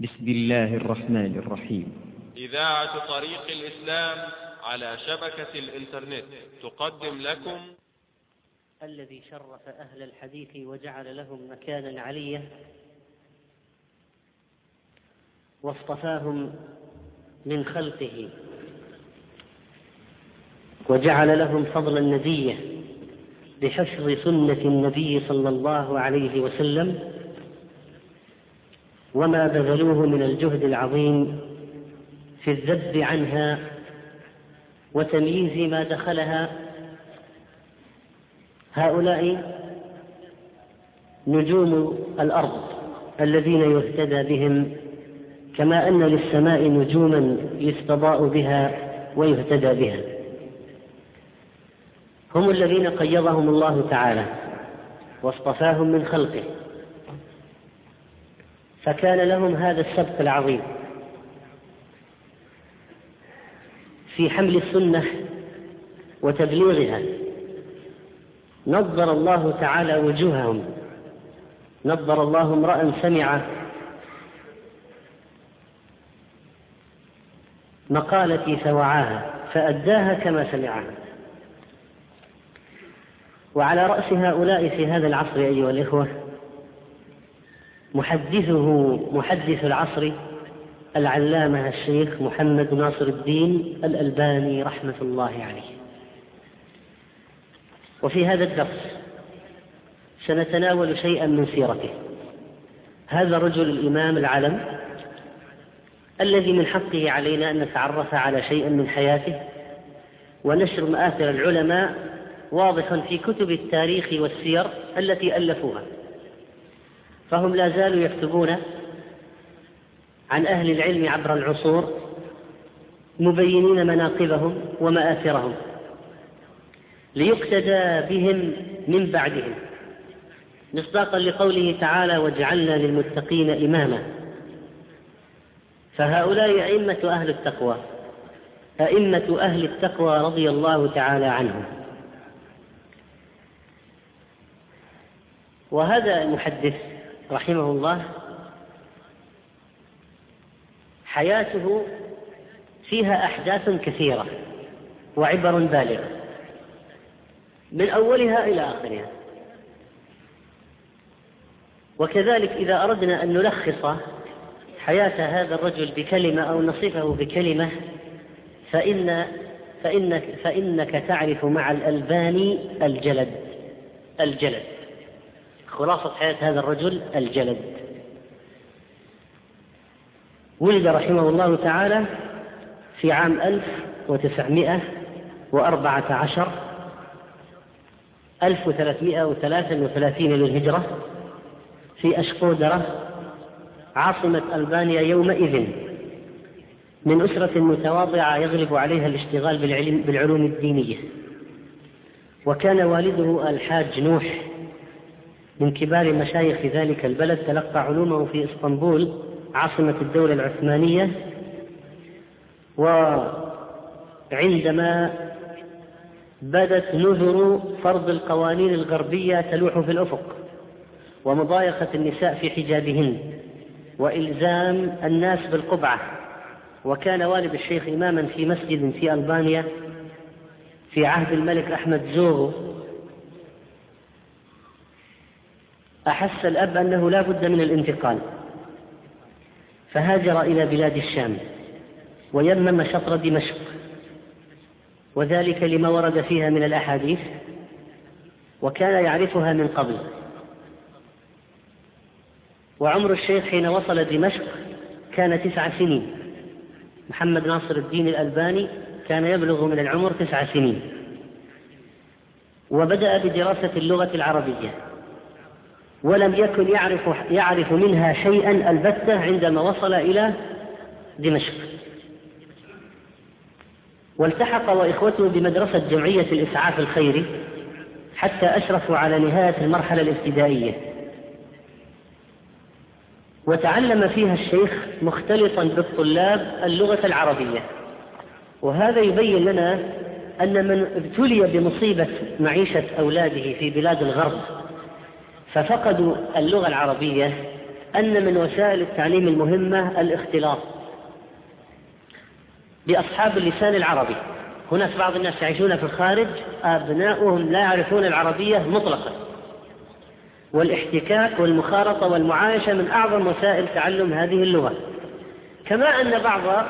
بسم الله الرحمن الرحيم. إذاعة طريق الإسلام على شبكة الإنترنت. تقدم لكم الذي شرف أهل الحديث وجعل لهم مكانا عليا. واصطفاهم من خلقه. وجعل لهم فضلا نديا بحفظ سنة النبي صلى الله عليه وسلم. وما بذلوه من الجهد العظيم في الذب عنها وتمييز ما دخلها هؤلاء نجوم الأرض الذين يهتدى بهم كما أن للسماء نجوما يستضاء بها ويهتدى بها. هم الذين قيضهم الله تعالى واصطفاهم من خلقه. فكان لهم هذا السبق العظيم. في حمل السنة وتبليغها نظر الله تعالى وجوههم. نظر الله امرأ سمع مقالتي فوعاها فأداها كما سمعها. وعلى رأس هؤلاء في هذا العصر أيها الإخوة محدثه محدث العصر العلامة الشيخ محمد ناصر الدين الألباني رحمة الله عليه. وفي هذا الدرس سنتناول شيئا من سيرته. هذا الرجل الإمام العلم الذي من حقه علينا أن نتعرف على شيء من حياته ونشر مآثر العلماء واضح في كتب التاريخ والسير التي ألفوها. فهم لا زالوا يكتبون عن أهل العلم عبر العصور مبينين مناقبهم ومآثرهم ليقتدى بهم من بعدهم مصداقا لقوله تعالى وجعلنا للمتقين إماما فهؤلاء أئمة أهل التقوى أئمة أهل التقوى رضي الله تعالى عنهم. وهذا المحدث رحمه الله حياته فيها أحداث كثيرة وعبر بالغة من أولها إلى آخرها. وكذلك إذا أردنا أن نلخص حياة هذا الرجل بكلمة أو نصفه بكلمة فإن فإنك, فإنك تعرف مع الألباني الجلد الجلد. خلاصة حياة هذا الرجل الجلد. ولد رحمه الله تعالى في عام ألف وتسعمائة وأربعة عشر ألف وثلاثمائة وثلاثة وثلاثين للهجرة في أشقودرة عاصمة ألبانيا يومئذ. من أسرة متواضعة يغلب عليها الاشتغال بالعلم بالعلوم الدينية. وكان والده الحاج نوح من كبار مشايخ ذلك البلد تلقى علومه في إسطنبول عاصمة الدولة العثمانية. وعندما بدت نذر فرض القوانين الغربية تلوح في الأفق ومضايقة النساء في حجابهن وإلزام الناس بالقبعة. وكان والد الشيخ إماما في مسجد في ألبانيا في عهد الملك أحمد زوغو. أحس الأب أنه لا بد من الانتقال. فهاجر إلى بلاد الشام ويمم شطر دمشق. وذلك لما ورد فيها من الأحاديث وكان يعرفها من قبل. وعمر الشيخ حين وصل دمشق كان تسع سنين. محمد ناصر الدين الألباني كان يبلغ من العمر تسع سنين. وبدأ بدراسة اللغة العربية. ولم يكن يعرف يعرف منها شيئا البتة عندما وصل إلى دمشق. والتحق وإخوته بمدرسة جمعية الإسعاف الخيري حتى أشرفوا على نهاية المرحلة الابتدائية. وتعلم فيها الشيخ مختلطا بالطلاب اللغة العربية. وهذا يبين لنا أن من ابتلي بمصيبة معيشة أولاده في بلاد الغرب ففقدوا اللغة العربية أن من وسائل التعليم المهمة الاختلاط بأصحاب اللسان العربي. هناك بعض الناس يعيشون في الخارج أبناؤهم لا يعرفون العربية مطلقا. والاحتكاك والمخالطة والمعايشة من أعظم وسائل تعلم هذه اللغة. كما أن بعض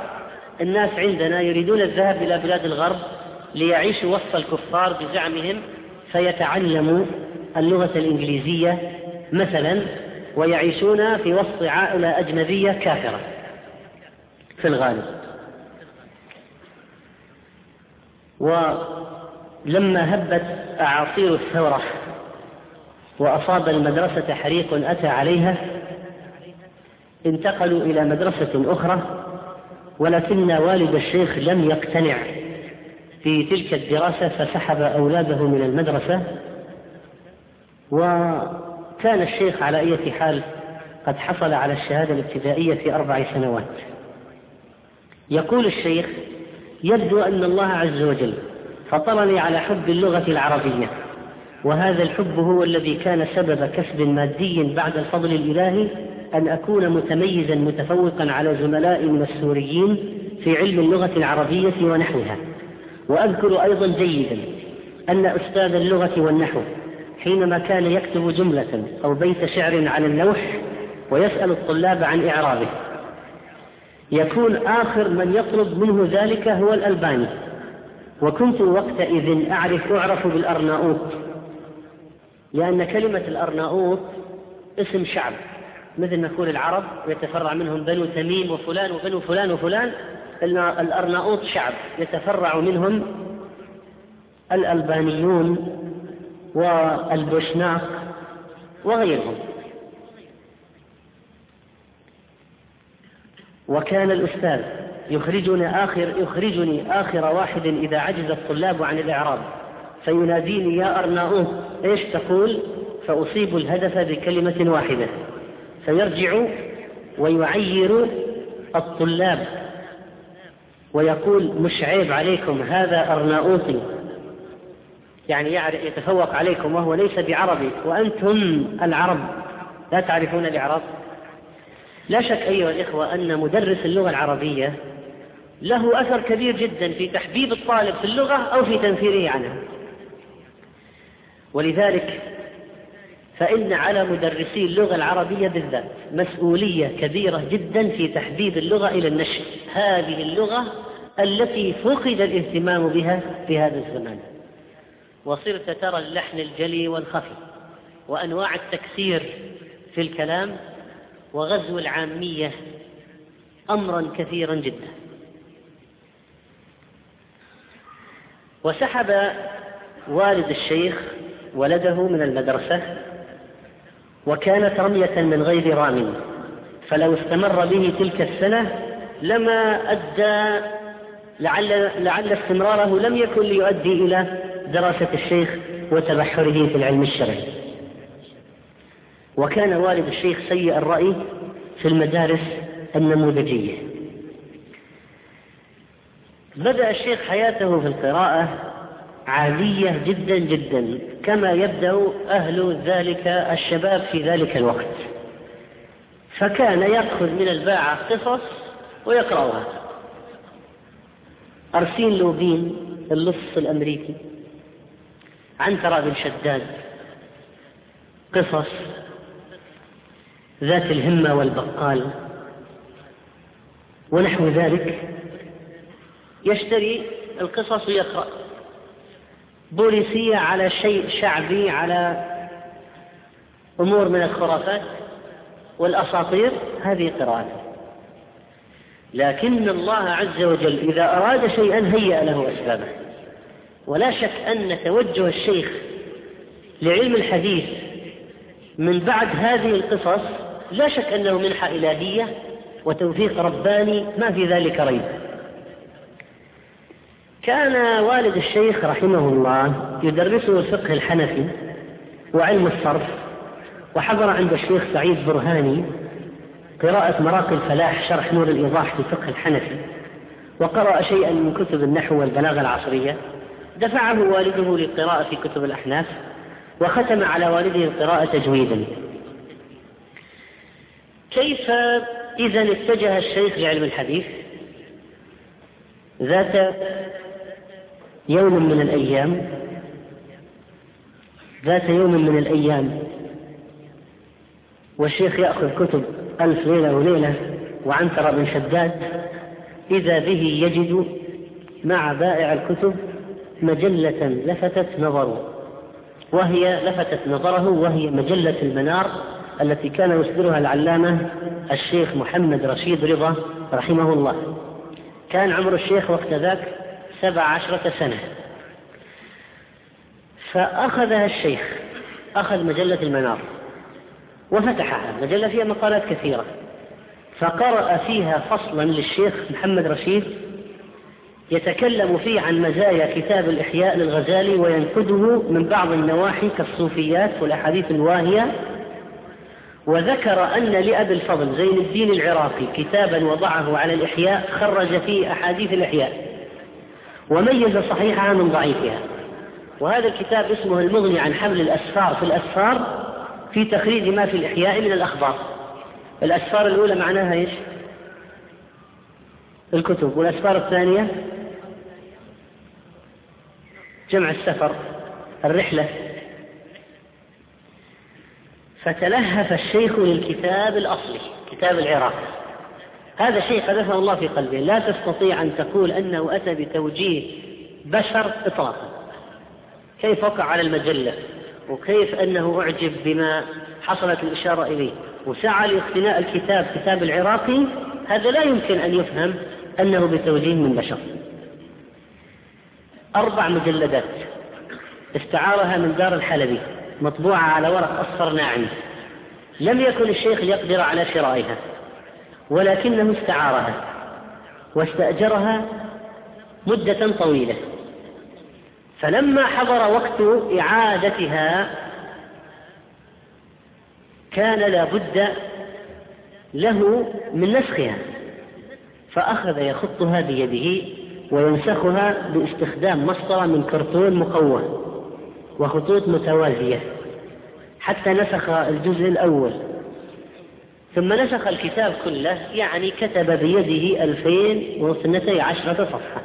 الناس عندنا يريدون الذهاب إلى بلاد الغرب ليعيشوا وسط الكفار بزعمهم فيتعلموا اللغة الإنجليزية مثلا ويعيشون في وسط عائلة أجنبية كافرة في الغالب. ولما هبت أعاصير الثورة وأصاب المدرسة حريق أتى عليها انتقلوا إلى مدرسة أخرى ولكن والد الشيخ لم يقتنع في تلك الدراسة فسحب أولاده من المدرسة وكان الشيخ على أي حال قد حصل على الشهادة الابتدائية في أربع سنوات. يقول الشيخ يبدو أن الله عز وجل فطرني على حب اللغة العربية وهذا الحب هو الذي كان سبب كسب مادي بعد الفضل الإلهي أن أكون متميزا متفوقا على زملائي من السوريين في علم اللغة العربية ونحوها. وأذكر أيضا جيدا أن أستاذ اللغة والنحو حينما كان يكتب جملة أو بيت شعر على اللوح ويسأل الطلاب عن إعرابه. يكون آخر من يطلب منه ذلك هو الألباني. وكنت وقتئذ أعرف أعرف بالأرناؤوط. لأن كلمة الأرناؤوط اسم شعب. مثل نقول العرب يتفرع منهم بنو تميم وفلان وبنو فلان وفلان. الأرناؤوط شعب. يتفرع منهم الألبانيون. والبوشناق وغيرهم. وكان الأستاذ يخرجني آخر يخرجني آخر واحد إذا عجز الطلاب عن الإعراب فيناديني يا أرناؤوط إيش تقول؟ فأصيب الهدف بكلمة واحدة. فيرجع ويعير الطلاب ويقول مش عيب عليكم هذا أرناؤوطي يعني يتفوق عليكم وهو ليس بعربي وأنتم العرب. لا تعرفون الإعراب؟ لا شك أيها الإخوة أن مدرس اللغة العربية له أثر كبير جدا في تحبيب الطالب في اللغة أو في تنفيره عنها ولذلك فإن على مدرسي اللغة العربية بالذات مسؤولية كبيرة جدا في تحبيب اللغة إلى النشر هذه اللغة التي فقد الإهتمام بها في هذا الزمان. وصرت ترى اللحن الجلي والخفي وأنواع التكسير في الكلام وغزو العامية أمرا كثيرا جدا. وسحب والد الشيخ ولده من المدرسة وكانت رمية من غير رام فلو استمر به تلك السنة لما أدى لعل, لعل استمراره لم يكن ليؤدي إلى دراسة الشيخ وتبحره في العلم الشرعي. وكان والد الشيخ سيء الرأي في المدارس النموذجية. بدأ الشيخ حياته في القراءة عادية جدا جدا كما يبدأ أهل ذلك الشباب في ذلك الوقت. فكان يأخذ من الباعة قصص ويقرأها. أرسين لوبين اللص الأمريكي. عنترة بن شداد. قصص ذات الهمة والبقال. ونحو ذلك يشتري القصص ويقرأ بوليسية على شيء شعبي على أمور من الخرافات والأساطير هذه قراءته لكن الله عز وجل إذا أراد شيئا هيأ له أسبابه. ولا شك أن توجه الشيخ لعلم الحديث من بعد هذه القصص لا شك أنه منحة إلهية وتوفيق رباني ما في ذلك ريب. كان والد الشيخ رحمه الله يدرسه الفقه الحنفي وعلم الصرف وحضر عند الشيخ سعيد برهاني قراءة مراقي الفلاح شرح نور الإيضاح في الفقه الحنفي وقرأ شيئا من كتب النحو والبلاغة العصرية. دفعه والده للقراءة في كتب الأحناف وختم على والده القراءة تجويدا. كيف إذا اتجه الشيخ لعلم الحديث؟ ذات يوم من الأيام ذات يوم من الأيام والشيخ يأخذ كتب ألف ليلة وليلة وعنتر بن شداد إذا به يجد مع بائع الكتب مجلة لفتت نظره وهي لفتت نظره وهي مجلة المنار التي كان يصدرها العلامة الشيخ محمد رشيد رضا رحمه الله. كان عمر الشيخ وقت ذاك سبع عشرة سنة. فأخذها الشيخ أخذ مجلة المنار وفتحها. مجلة فيها مقالات كثيرة. فقرأ فيها فصلا للشيخ محمد رشيد يتكلم فيه عن مزايا كتاب الإحياء للغزالي وينقده من بعض النواحي كالصوفيات والأحاديث الواهية. وذكر أن لأبي الفضل زين الدين العراقي كتابا وضعه على الإحياء خرج فيه أحاديث الإحياء وميز صحيحها من ضعيفها. وهذا الكتاب اسمه المغني عن حمل الأسفار في الأسفار في تخريج ما في الإحياء من الأخبار. الأسفار الأولى معناها إيش؟ الكتب. والأسفار الثانية؟ جمع السفر الرحلة. فتلهف الشيخ للكتاب الأصلي كتاب العراق. هذا شيء قذفه الله في قلبه. لا تستطيع أن تقول أنه أتى بتوجيه بشر إطلاقا. كيف وقع على المجلة؟ وكيف أنه أعجب بما حصلت الإشارة إليه؟ وسعى لاقتناء الكتاب كتاب العراقي. هذا لا يمكن أن يفهم أنه بتوجيه من بشر. أربع مجلدات استعارها من دار الحلبي مطبوعة على ورق أصفر ناعم. لم يكن الشيخ يقدر على شرائها ولكنه استعارها واستأجرها مدة طويلة. فلما حضر وقت إعادتها كان لا بد له من نسخها فأخذ يخطها بيده وينسخها باستخدام مسطرة من كرتون مقوى وخطوط متوازية. حتى نسخ الجزء الأول. ثم نسخ الكتاب كله يعني كتب بيده ألفين واثنتي عشرة صفحة.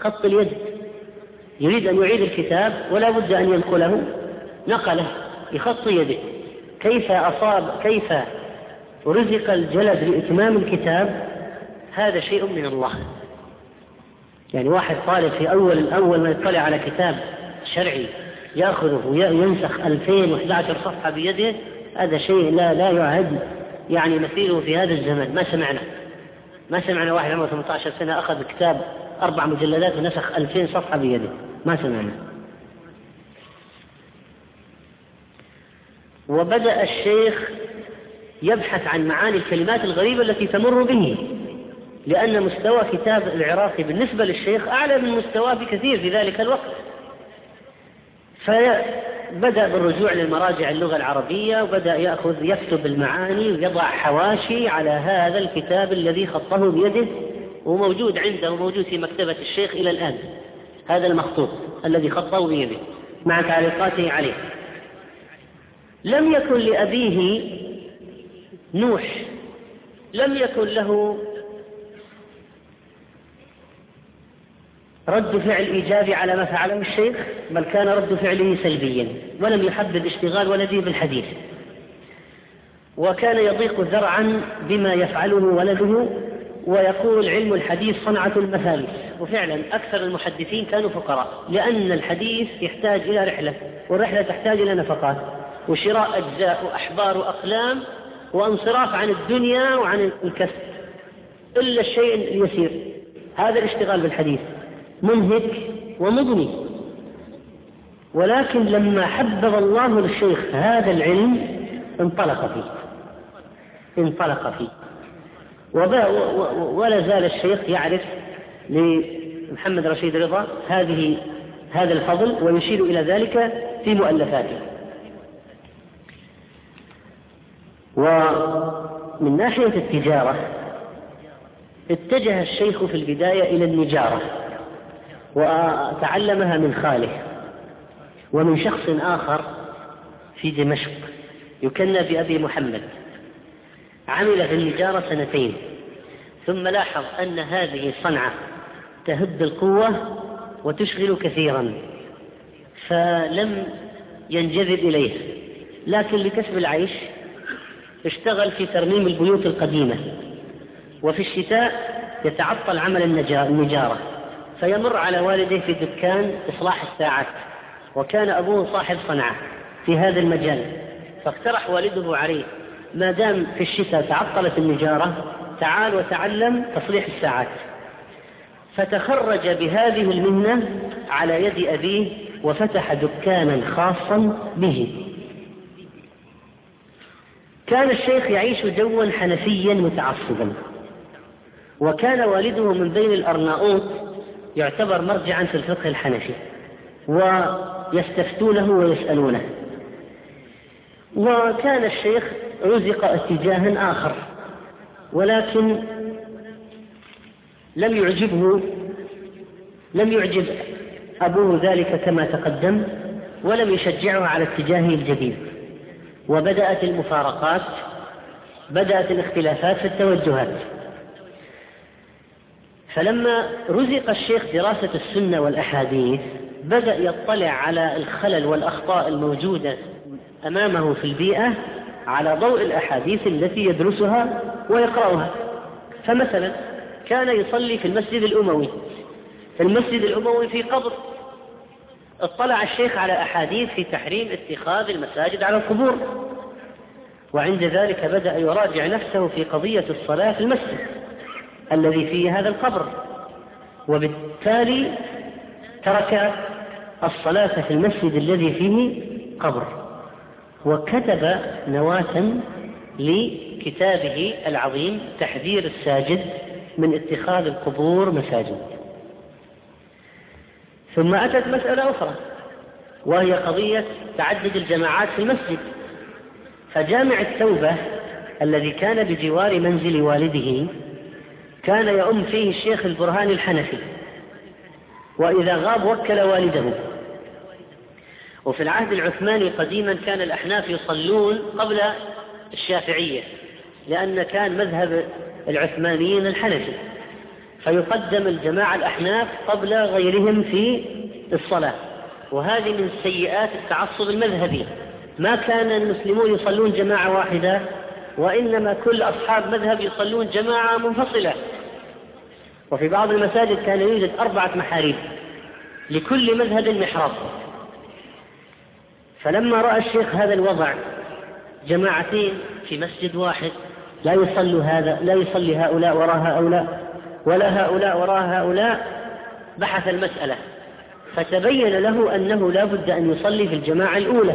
خط اليد. يريد أن يعيد الكتاب ولا بد أن ينقله. نقله بخط يده. كيف أصاب كيف رزق الجلد لإتمام الكتاب؟ هذا شيء من الله. يعني واحد طالب في أول أول ما يطلع على كتاب شرعي يأخذه وينسخ 2011 صفحة بيده هذا شيء لا لا يعد يعني مثيله في هذا الزمن. ما سمعنا. ما سمعنا واحد عمره 18 سنة أخذ كتاب أربع مجلدات ونسخ 2000 صفحة بيده. ما سمعنا. وبدأ الشيخ يبحث عن معاني الكلمات الغريبة التي تمر به. لأن مستوى كتاب العراقي بالنسبة للشيخ أعلى من مستواه بكثير في ذلك الوقت. فبدأ بالرجوع للمراجع اللغة العربية وبدأ يأخذ يكتب المعاني ويضع حواشي على هذا الكتاب الذي خطه بيده وموجود عنده وموجود في مكتبة الشيخ إلى الآن. هذا المخطوط الذي خطه بيده مع تعليقاته عليه. لم يكن لأبيه نوح لم يكن له رد فعل إيجابي على ما فعله الشيخ بل كان رد فعله سلبيا ولم يحبذ اشتغال ولده بالحديث وكان يضيق ذرعا بما يفعله ولده ويقول علم الحديث صنعة المثالث. وفعلا أكثر المحدثين كانوا فقراء لأن الحديث يحتاج إلى رحلة والرحلة تحتاج إلى نفقات وشراء أجزاء وأحبار وأقلام وانصراف عن الدنيا وعن الكسب. إلا الشيء اليسير. هذا الاشتغال بالحديث. منهك ومضني ولكن لما حبب الله للشيخ هذا العلم انطلق فيه. انطلق فيه. ولا زال الشيخ يعرف لمحمد رشيد رضا هذه هذا الفضل ويشير إلى ذلك في مؤلفاته. ومن ناحية التجارة اتجه الشيخ في البداية إلى النجارة. وتعلمها من خاله ومن شخص آخر في دمشق يكنى بأبي محمد. عمل في النجارة سنتين ثم لاحظ أن هذه صنعة تهد القوة وتشغل كثيرا فلم ينجذب إليه. لكن لكسب العيش اشتغل في ترميم البيوت القديمة وفي الشتاء يتعطل عمل النجارة. فيمر على والده في دكان إصلاح الساعات وكان أبوه صاحب صنعة في هذا المجال فاقترح والده عليه ما دام في الشتاء تعطلت النجارة تعال وتعلم تصليح الساعات. فتخرج بهذه المهنة على يد أبيه وفتح دكانا خاصا به. كان الشيخ يعيش جوا حنفيا متعصبا وكان والده من بين الأرناؤوط يعتبر مرجعا في الفقه الحنفي ويستفتونه ويسألونه. وكان الشيخ رزق اتجاها آخر ولكن لم يعجبه لم يعجب أبوه ذلك كما تقدم ولم يشجعه على اتجاهه الجديد. وبدأت المفارقات بدأت الاختلافات في التوجهات. فلما رزق الشيخ دراسة السنة والأحاديث بدأ يطلع على الخلل والأخطاء الموجودة أمامه في البيئة على ضوء الأحاديث التي يدرسها ويقرأها. فمثلا كان يصلي في المسجد الأموي. في المسجد الأموي في قبر. اطلع الشيخ على أحاديث في تحريم اتخاذ المساجد على القبور. وعند ذلك بدأ يراجع نفسه في قضية الصلاة في المسجد. الذي فيه هذا القبر. وبالتالي ترك الصلاة في المسجد الذي فيه قبر وكتب نواة لكتابه العظيم تحذير الساجد من اتخاذ القبور مساجد. ثم أتت مسألة أخرى وهي قضية تعدد الجماعات في المسجد. فجامع التوبة الذي كان بجوار منزل والده كان يؤم فيه الشيخ البرهان الحنفي. وإذا غاب وكل والده. وفي العهد العثماني قديما كان الأحناف يصلون قبل الشافعية لأن كان مذهب العثمانيين الحنفي. فيقدم الجماعة الأحناف قبل غيرهم في الصلاة. وهذه من سيئات التعصب المذهبي. ما كان المسلمون يصلون جماعة واحدة وإنما كل أصحاب مذهب يصلون جماعة منفصلة. وفي بعض المساجد كان يوجد أربعة محاريب لكل مذهب محراب. فلما رأى الشيخ هذا الوضع جماعتين في مسجد واحد لا يصلي هذا لا يصلي هؤلاء وراء هؤلاء ولا هؤلاء وراء هؤلاء بحث المسألة. فتبين له أنه لا بد أن يصلي في الجماعة الأولى.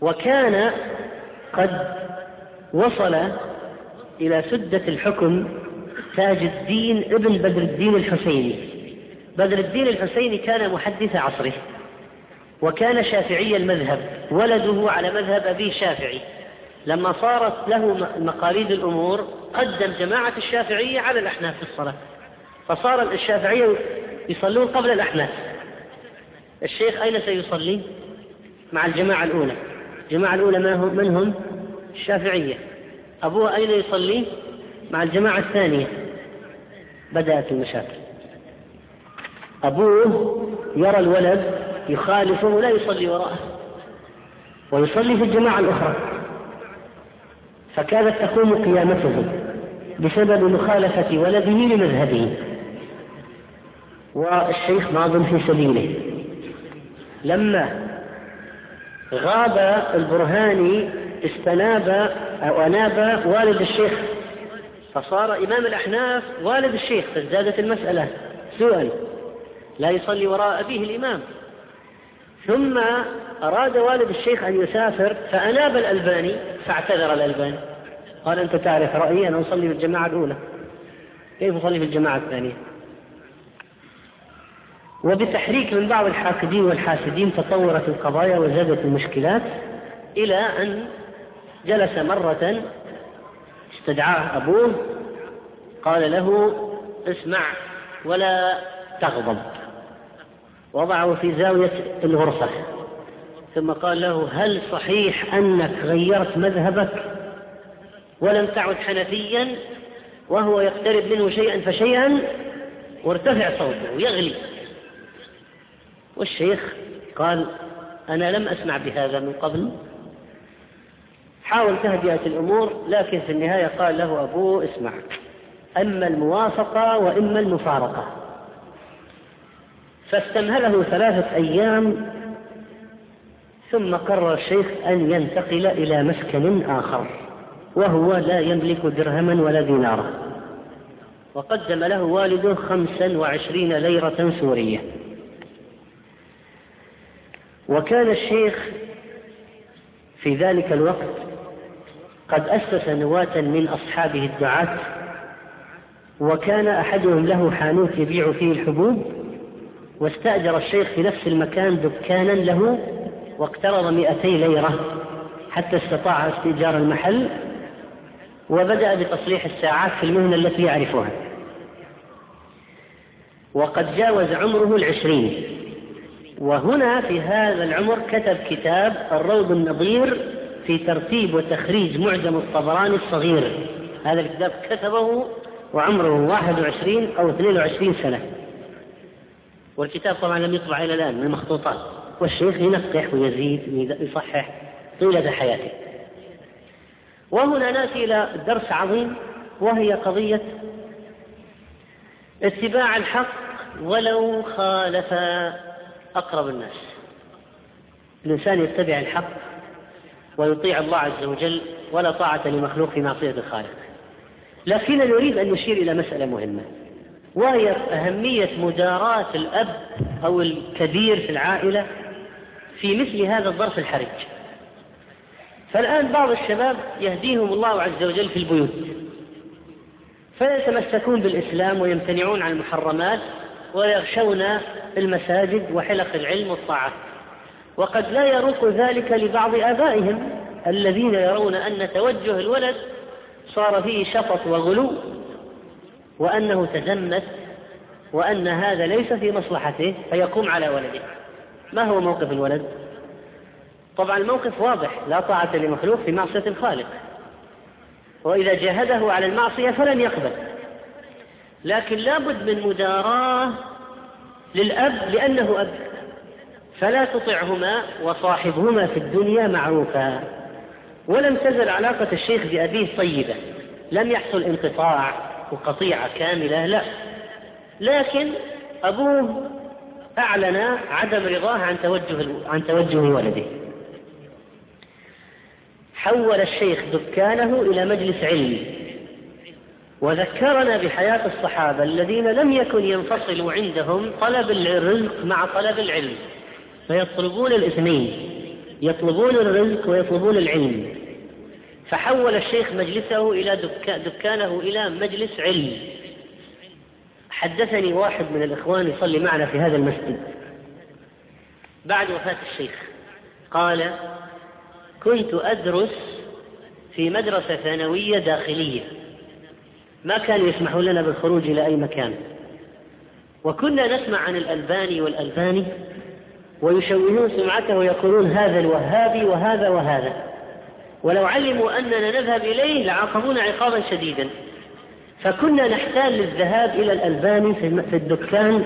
وكان قد وصل إلى سدة الحكم تاج الدين ابن بدر الدين الحسيني. بدر الدين الحسيني كان محدث عصره وكان شافعي المذهب ولده على مذهب أبيه شافعي. لما صارت له مقاليد الأمور قدم جماعة الشافعية على الأحناف في الصلاة. فصار الشافعية يصلون قبل الأحناف. الشيخ أين سيصلي؟ مع الجماعة الأولى. الجماعة الأولى ما هم من هم؟ الشافعية. أبوه أين يصلي؟ مع الجماعة الثانية. بدأت المشاكل. أبوه يرى الولد يخالفه ولا يصلي وراءه ويصلي في الجماعة الأخرى. فكانت تقوم قيامته بسبب مخالفة ولده لمذهبه. والشيخ ماض في سبيله. لما غاب البرهاني استناب أو أناب والد الشيخ. فصار إمام الأحناف والد الشيخ. فازدادت المسألة. سوءا لا يصلي وراء أبيه الإمام. ثم أراد والد الشيخ أن يسافر فأناب الألباني فاعتذر الألباني. قال أنت تعرف رأيي أنا أصلي في الجماعة الأولى. كيف أصلي في الجماعة الثانية؟ وبتحريك من بعض الحاقدين والحاسدين تطورت القضايا وزادت المشكلات إلى أن جلس مرة استدعاه أبوه قال له اسمع ولا تغضب. وضعه في زاوية الغرفة. ثم قال له هل صحيح أنك غيرت مذهبك ولم تعد حنفيا وهو يقترب منه شيئا فشيئا؟ وارتفع صوته يغلي والشيخ قال أنا لم أسمع بهذا من قبل. حاول تهدئة الأمور لكن في النهاية قال له أبوه اسمع أما الموافقة وإما المفارقة. فاستمهله ثلاثة أيام ثم قرر الشيخ أن ينتقل إلى مسكن آخر وهو لا يملك درهما ولا دينارا. وقدم له والده خمسا وعشرين ليرة سورية. وكان الشيخ في ذلك الوقت قد أسس نواة من أصحابه الدعاة وكان أحدهم له حانوت يبيع فيه الحبوب واستأجر الشيخ في نفس المكان دكانا له واقترض مئتي ليرة حتى استطاع استئجار المحل وبدأ بتصليح الساعات في المهنة التي يعرفها. وقد جاوز عمره العشرين. وهنا في هذا العمر كتب كتاب الروض النظير في ترتيب وتخريج معجم الطبراني الصغير. هذا الكتاب كتبه وعمره 21 أو 22 سنة. والكتاب طبعا لم يطبع إلى الآن من المخطوطات. والشيخ ينقح ويزيد ويصحح طيلة حياته. وهنا نأتي إلى درس عظيم وهي قضية اتباع الحق ولو خالف أقرب الناس. الإنسان يتبع الحق ويطيع الله عز وجل ولا طاعة لمخلوق في معصية الخالق. لكننا نريد أن نشير إلى مسألة مهمة وهي أهمية مداراة الأب أو الكبير في العائلة في مثل هذا الظرف الحرج. فالآن بعض الشباب يهديهم الله عز وجل في البيوت فيتمسكون بالإسلام ويمتنعون عن المحرمات ويغشون المساجد وحلق العلم والطاعة. وقد لا يروق ذلك لبعض آبائهم الذين يرون أن توجه الولد صار فيه شطط وغلو وأنه تزمت وأن هذا ليس في مصلحته فيقوم على ولده. ما هو موقف الولد؟ طبعا الموقف واضح لا طاعة لمخلوق في معصية الخالق. وإذا جاهده على المعصية فلن يقبل. لكن لابد من مداراة للأب لأنه أب. فلا تطعهما وصاحبهما في الدنيا معروفا. ولم تزل علاقة الشيخ بأبيه طيبة. لم يحصل انقطاع وقطيعة كاملة لا. لكن أبوه أعلن عدم رضاه عن توجه عن توجه ولده. حول الشيخ دكانه إلى مجلس علم. وذكرنا بحياة الصحابة الذين لم يكن ينفصل عندهم طلب الرزق مع طلب العلم. فيطلبون الاثنين يطلبون الرزق ويطلبون العلم. فحول الشيخ مجلسه إلى دكانه إلى مجلس علم. حدثني واحد من الإخوان يصلي معنا في هذا المسجد. بعد وفاة الشيخ قال كنت أدرس في مدرسة ثانوية داخلية. ما كانوا يسمحون لنا بالخروج إلى أي مكان. وكنا نسمع عن الألباني والألباني ويشوهون سمعته ويقولون هذا الوهابي وهذا وهذا. ولو علموا أننا نذهب إليه لعاقبونا عقابا شديدا. فكنا نحتاج للذهاب إلى الألباني في الدكان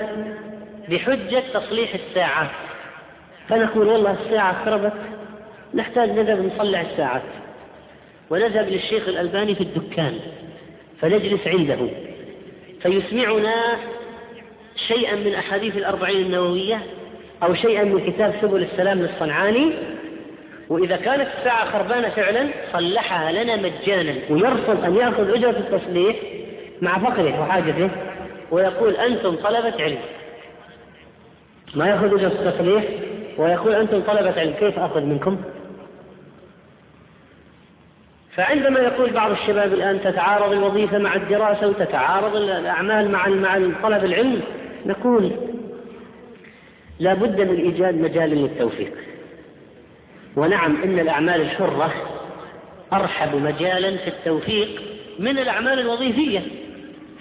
بحجة تصليح الساعات فنقول والله الساعة خربت نحتاج نذهب نصلع الساعات. ونذهب للشيخ الألباني في الدكان فنجلس عنده. فيسمعنا شيئا من أحاديث الأربعين النووية أو شيئا من كتاب سبل السلام للصنعاني وإذا كانت الساعة خربانة فعلا صلحها لنا مجانا ويرفض أن يأخذ أجرة التصليح مع فقره وحاجته ويقول أنتم طلبة علم ما يأخذ أجرة التصليح ويقول أنتم طلبة علم كيف أخذ منكم؟ فعندما يقول بعض الشباب الآن تتعارض الوظيفة مع الدراسة وتتعارض الأعمال مع مع طلب العلم نقول لا بد من إيجاد مجال للتوفيق ونعم إن الأعمال الحرة أرحب مجالا في التوفيق من الأعمال الوظيفية.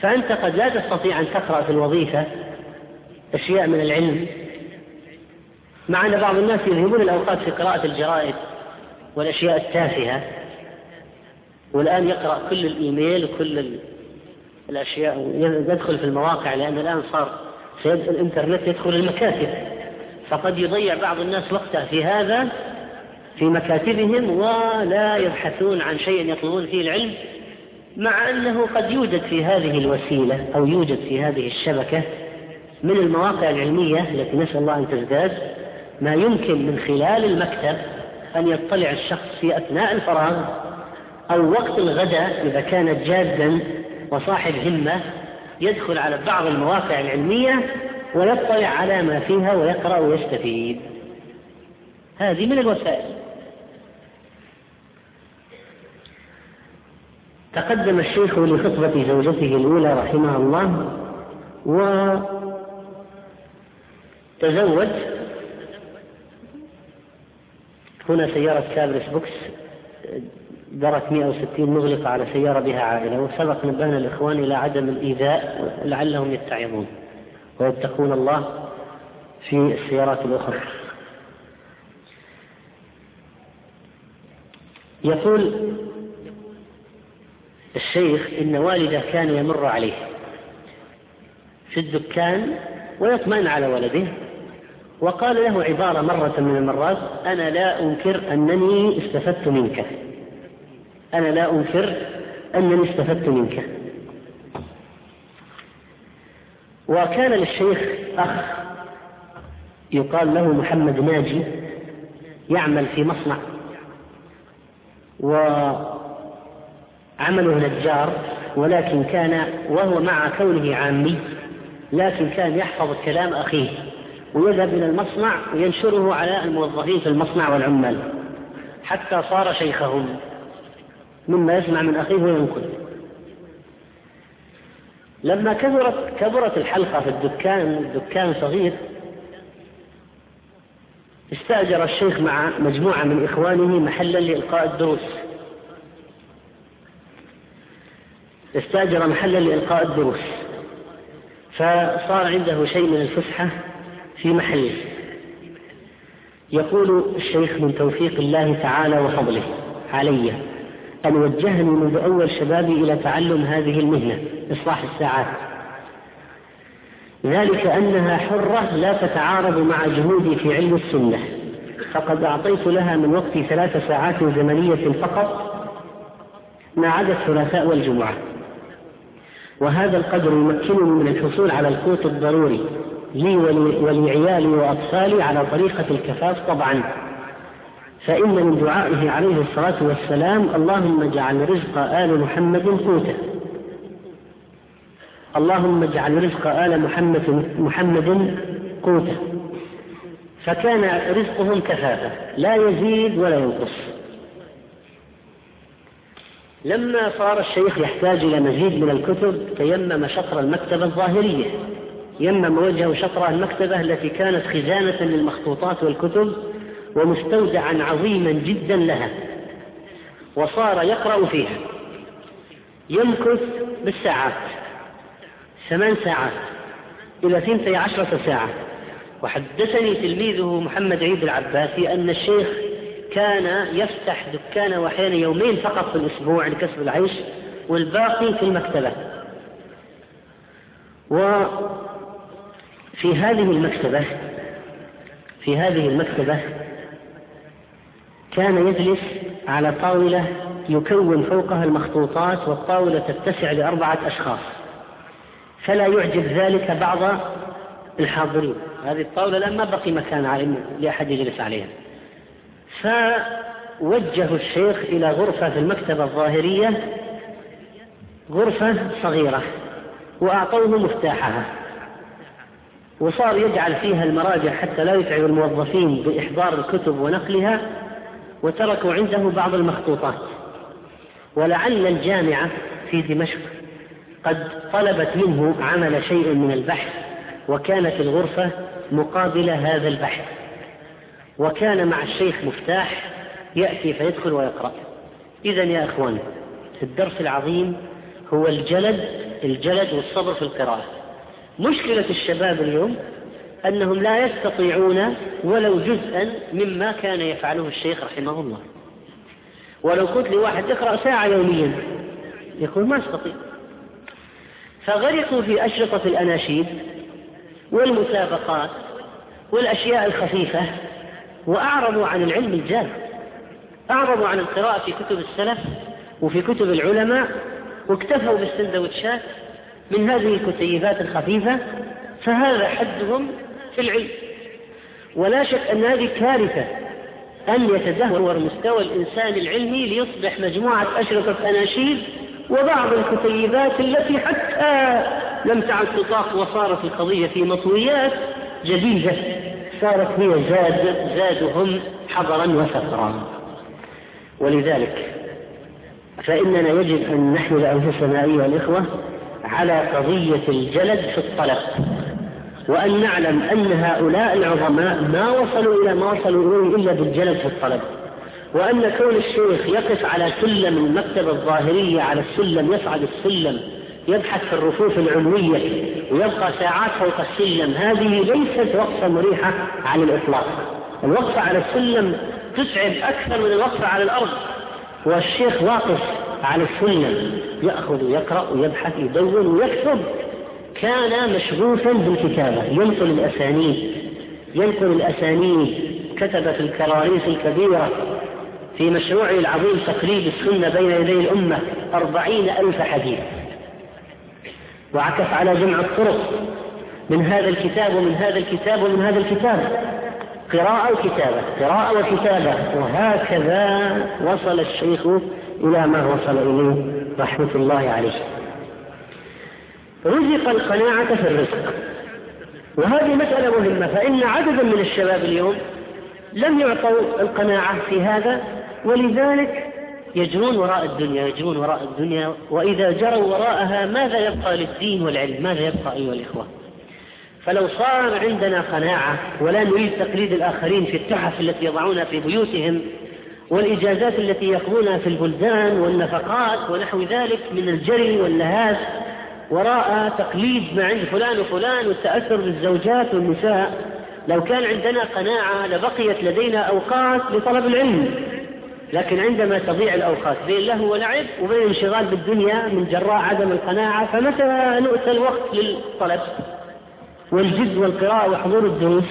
فأنت قد لا تستطيع أن تقرأ في الوظيفة أشياء من العلم. مع أن بعض الناس يذهبون الأوقات في قراءة الجرائد والأشياء التافهة والآن يقرأ كل الإيميل وكل الأشياء يدخل في المواقع لأن الآن صار الإنترنت يدخل المكاتب. فقد يضيع بعض الناس وقته في هذا في مكاتبهم ولا يبحثون عن شيء يطلبون فيه العلم مع أنه قد يوجد في هذه الوسيلة أو يوجد في هذه الشبكة من المواقع العلمية التي نسأل الله أن تزداد ما يمكن من خلال المكتب أن يطلع الشخص في أثناء الفراغ أو وقت الغداء إذا كان جادا وصاحب همة يدخل على بعض المواقع العلمية ويطلع على ما فيها ويقرأ ويستفيد. هذه من الوسائل. تقدم الشيخ لخطبة زوجته الأولى رحمها الله وتزوج. هنا سيارة كابرس بوكس. درت 160 مغلقة على سيارة بها عائلة وسبق نبهنا الإخوان إلى عدم الإيذاء لعلهم يتعظون ويتقون الله في السيارات الأخرى. يقول الشيخ إن والده كان يمر عليه في الدكان ويطمئن على ولده وقال له عبارة مرة من المرات أنا لا أنكر أنني استفدت منك. أنا لا أنكر أنني استفدت منك. وكان للشيخ أخ يقال له محمد ناجي يعمل في مصنع وعمله نجار ولكن كان وهو مع كونه عامي لكن كان يحفظ كلام أخيه ويذهب إلى المصنع وينشره على الموظفين في المصنع والعمال حتى صار شيخهم. مما يسمع من أخيه وينقل لما كبرت كبرت الحلقة في الدكان الدكان صغير استأجر الشيخ مع مجموعة من إخوانه محلا لإلقاء الدروس. استأجر محلا لإلقاء الدروس. فصار عنده شيء من الفسحة في محله يقول الشيخ من توفيق الله تعالى وفضله علي. أن وجهني منذ أول شبابي إلى تعلم هذه المهنة إصلاح الساعات. ذلك أنها حرة لا تتعارض مع جهودي في علم السنة فقد أعطيت لها من وقتي ثلاث ساعات زمنية فقط ما عدا الثلاثاء والجمعة. وهذا القدر يمكنني من الحصول على القوت الضروري لي ولعيالي وأطفالي على طريقة الكفاف طبعا. فإن من دعائه عليه الصلاة والسلام اللهم اجعل رزق آل محمد قوتا اللهم اجعل رزق آل محمد محمد قوتا فكان رزقهم كفافة لا يزيد ولا ينقص. لما صار الشيخ يحتاج إلى مزيد من الكتب تيمم شطر المكتبة الظاهرية. يمم وجهه شطر المكتبة التي كانت خزانة للمخطوطات والكتب. ومستودعا عظيما جدا لها وصار يقرأ فيها. يمكث بالساعات ثمان ساعات إلى ثنتي عشرة ساعة. وحدثني تلميذه محمد عيد العباسي أن الشيخ كان يفتح دكانه أحيانا يومين فقط في الأسبوع لكسب العيش والباقي في المكتبة. وفي هذه المكتبة في هذه المكتبة كان يجلس على طاولة يكون فوقها المخطوطات والطاولة تتسع لأربعة أشخاص. فلا يعجب ذلك بعض الحاضرين. هذه الطاولة الآن ما بقي مكان لأحد يجلس عليها. فوجه الشيخ إلى غرفة في المكتبة الظاهرية غرفة صغيرة وأعطوه مفتاحها. وصار يجعل فيها المراجع حتى لا يتعب الموظفين بإحضار الكتب ونقلها. وتركوا عنده بعض المخطوطات. ولعل الجامعة في دمشق قد طلبت منه عمل شيء من البحث وكانت الغرفة مقابل هذا البحث. وكان مع الشيخ مفتاح يأتي فيدخل ويقرأ. إذا يا أخوان الدرس العظيم هو الجلد الجلد والصبر في القراءة. مشكلة الشباب اليوم أنهم لا يستطيعون ولو جزءا مما كان يفعله الشيخ رحمه الله. ولو قلت لواحد اقرأ ساعة يوميا يقول ما أستطيع. فغرقوا في أشرطة الأناشيد والمسابقات والأشياء الخفيفة وأعرضوا عن العلم الجاد. أعرضوا عن القراءة في كتب السلف وفي كتب العلماء واكتفوا بالسندوتشات من هذه الكتيبات الخفيفة فهذا حدهم في العلم. ولا شك أن هذه كارثة أن يتدهور مستوى الإنسان العلمي ليصبح مجموعة أشرطة أناشيد وبعض الكتيبات التي حتى لم تعد تطاق وصارت القضية في مطويات جديدة. صارت هي زاد زادهم حضرا وسفرا ولذلك فإننا يجب أن نحمل أنفسنا أيها الإخوة على قضية الجلد في الطلب. وأن نعلم أن هؤلاء العظماء ما وصلوا إلى ما وصلوا إليه إلا بالجلد في الطلب. وأن كون الشيخ يقف على سلم المكتبة الظاهرية على السلم يصعد السلم يبحث في الرفوف العلوية ويبقى ساعات فوق السلم هذه ليست وقفة مريحة على الإطلاق. الوقفة على السلم تتعب أكثر من الوقفة على الأرض. والشيخ واقف على السلم يأخذ ويقرأ ويبحث يدون ويكتب. كان مشغوفا بالكتابة. ينقل الأسانيد. ينقل الأسانيد. كتب في الكراريس الكبيرة في مشروعه العظيم تقريب السنة بين يدي الأمة أربعين ألف حديث. وعكف على جمع الطرق. من هذا الكتاب ومن هذا الكتاب ومن هذا الكتاب. قراءة وكتابة. قراءة وكتابة. وهكذا وصل الشيخ إلى ما وصل إليه. رحمة الله عليه. رزق القناعة في الرزق. وهذه مسألة مهمة. فإن عددا من الشباب اليوم لم يعطوا القناعة في هذا ولذلك يجرون وراء الدنيا يجرون وراء الدنيا. وإذا جروا وراءها ماذا يبقى للدين والعلم؟ ماذا يبقى أيها الإخوة؟ فلو صار عندنا قناعة ولا نريد تقليد الآخرين في التحف التي يضعونها في بيوتهم والإجازات التي يقضونها في البلدان والنفقات ونحو ذلك من الجري واللهاث وراء تقليد ما عند فلان وفلان والتأثر بالزوجات والنساء. لو كان عندنا قناعة لبقيت لدينا أوقات لطلب العلم. لكن عندما تضيع الأوقات بين لهو ولعب وبين الانشغال بالدنيا من جراء عدم القناعة فمتى نؤتى الوقت للطلب؟ والجد والقراءة وحضور الدروس.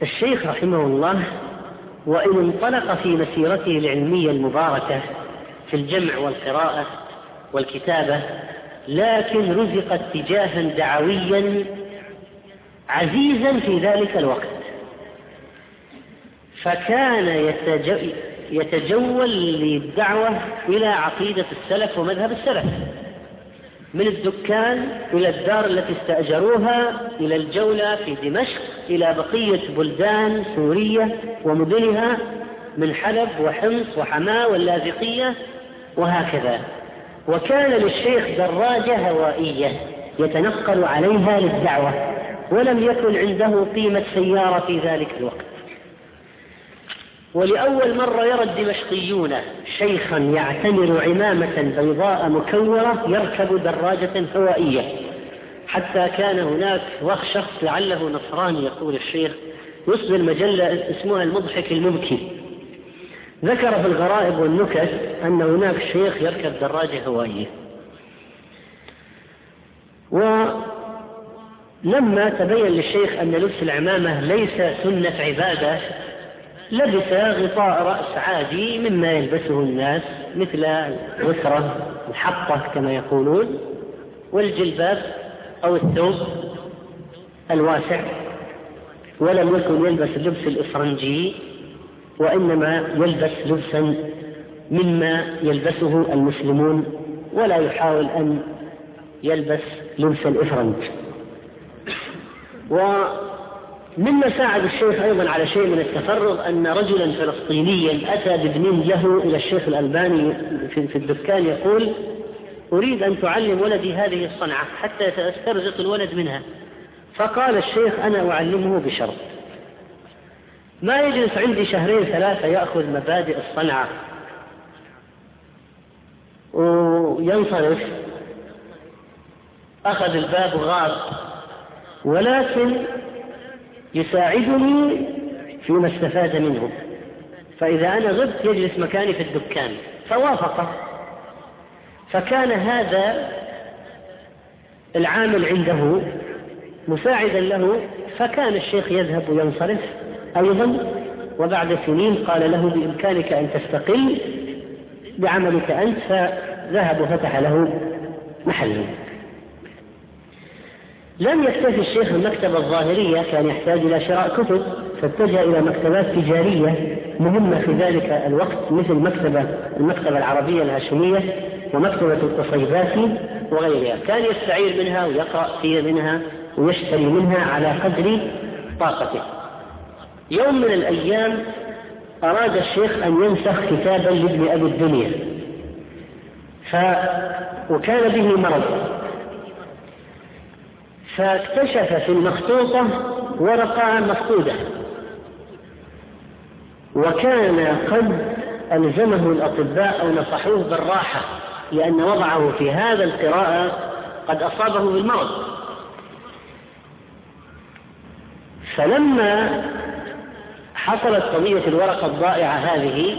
والشيخ رحمه الله وإن انطلق في مسيرته العلمية المباركة في الجمع والقراءة والكتابة لكن رزق اتجاها دعويا عزيزا في ذلك الوقت. فكان يتجول للدعوة إلى عقيدة السلف ومذهب السلف. من الدكان إلى الدار التي استأجروها إلى الجولة في دمشق إلى بقية بلدان سورية ومدنها من حلب وحمص وحماة واللاذقية وهكذا. وكان للشيخ دراجة هوائية يتنقل عليها للدعوة ولم يكن عنده قيمة سيارة في ذلك الوقت. ولأول مرة يرى الدمشقيون شيخا يعتمر عمامة بيضاء مكورة يركب دراجة هوائية. حتى كان هناك شخص لعله نصراني يقول الشيخ يصدر مجلة اسمها المضحك المبكي. ذكر في الغرائب والنكت أن هناك شيخ يركب دراجة هوائية. ولما تبين للشيخ أن لبس العمامة ليس سنة عبادة لبس غطاء رأس عادي مما يلبسه الناس مثل الوسرة الحطة كما يقولون والجلباب أو الثوب الواسع. ولم يكن يلبس اللبس الإفرنجي وإنما يلبس لبسا مما يلبسه المسلمون ولا يحاول أن يلبس لبس الإفرنج. ومما ساعد الشيخ أيضا على شيء من التفرغ أن رجلا فلسطينيا أتى بابن له إلى الشيخ الألباني في الدكان يقول أريد أن تعلم ولدي هذه الصنعة حتى يسترزق الولد منها. فقال الشيخ أنا أعلمه بشرط. ما يجلس عندي شهرين ثلاثة يأخذ مبادئ الصنعة. وينصرف. أخذ الباب وغاب ولكن يساعدني فيما استفاد منه. فإذا أنا غبت يجلس مكاني في الدكان. فوافق. فكان هذا العامل عنده مساعدا له فكان الشيخ يذهب وينصرف أيضا وبعد سنين قال له بإمكانك أن تستقل بعملك أنت. فذهب وفتح له محلا لم يكتفي الشيخ المكتبة الظاهرية كان يحتاج إلى شراء كتب فاتجه إلى مكتبات تجارية مهمة في ذلك الوقت مثل مكتبة المكتبة العربية الهاشمية ومكتبة القصيباتي وغيرها. كان يستعير منها ويقرأ فيه منها ويشتري منها على قدر طاقته. يوم من الأيام أراد الشيخ أن ينسخ كتابا لابن أبي الدنيا. ف... وكان به مرض. فاكتشف في المخطوطة ورقة مفقودة. وكان قد ألزمه الأطباء أو نصحوه بالراحة لأن وضعه في هذا القراءة قد أصابه بالمرض فلما حصلت قضية الورقة الضائعة هذه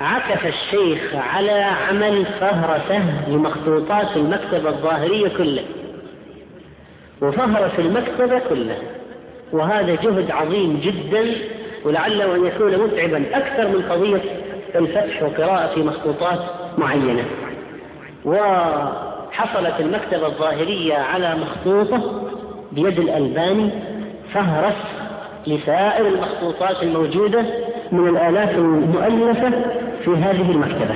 عكف الشيخ على عمل فهرسة لمخطوطات المكتبة الظاهرية كلها وفهرس المكتبة كلها. وهذا جهد عظيم جدا ولعله أن يكون متعبا أكثر من قضية الفتح وقراءة مخطوطات معينة. وحصلت المكتبة الظاهرية على مخطوطة بيد الألباني فهرس لسائر المخطوطات الموجودة من الآلاف المؤلفة في هذه المكتبة.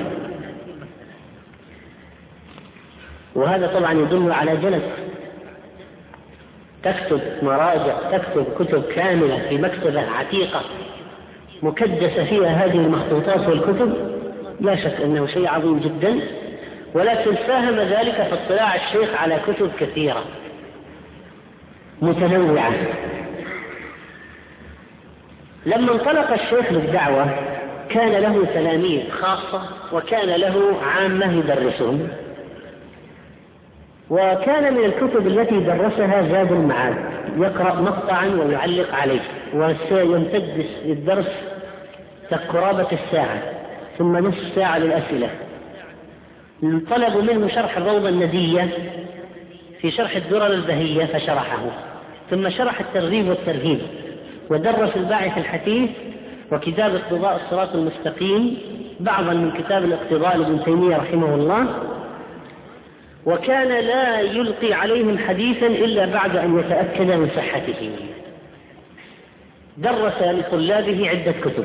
وهذا طبعا يدل على جلد تكتب مراجع تكتب كتب كاملة في مكتبة عتيقة مكدسة فيها هذه المخطوطات والكتب لا شك أنه شيء عظيم جدا ولكن ساهم ذلك في اطلاع الشيخ على كتب كثيرة متنوعة. لما انطلق الشيخ للدعوة كان له تلاميذ خاصة وكان له عامة يدرسهم وكان من الكتب التي درسها زاد المعاد يقرأ مقطعا ويعلق عليه وسيمتد الدرس قرابة الساعة ثم نصف ساعة للأسئلة. طلبوا منه شرح الروضة الندية في شرح الدرر البهية فشرحه ثم شرح الترغيب والترهيب ودرس الباعث الحثيث وكتاب اقتضاء الصراط المستقيم بعضا من كتاب الاقتضاء لابن تيمية رحمه الله وكان لا يلقي عليهم حديثا إلا بعد أن يتأكد من صحته. درس لطلابه عدة كتب.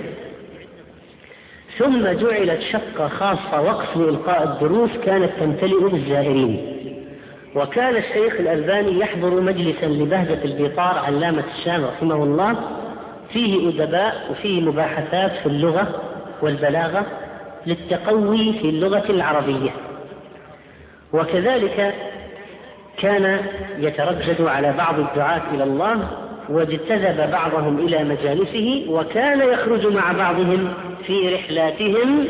ثم جعلت شقة خاصة وقف لإلقاء الدروس كانت تمتلئ بالزائرين. وكان الشيخ الألباني يحضر مجلسا لبهجة البيطار علامة الشام رحمه الله. فيه أدباء وفيه مباحثات في اللغة والبلاغة للتقوي في اللغة العربية. وكذلك كان يتردد على بعض الدعاة إلى الله واجتذب بعضهم إلى مجالسه وكان يخرج مع بعضهم في رحلاتهم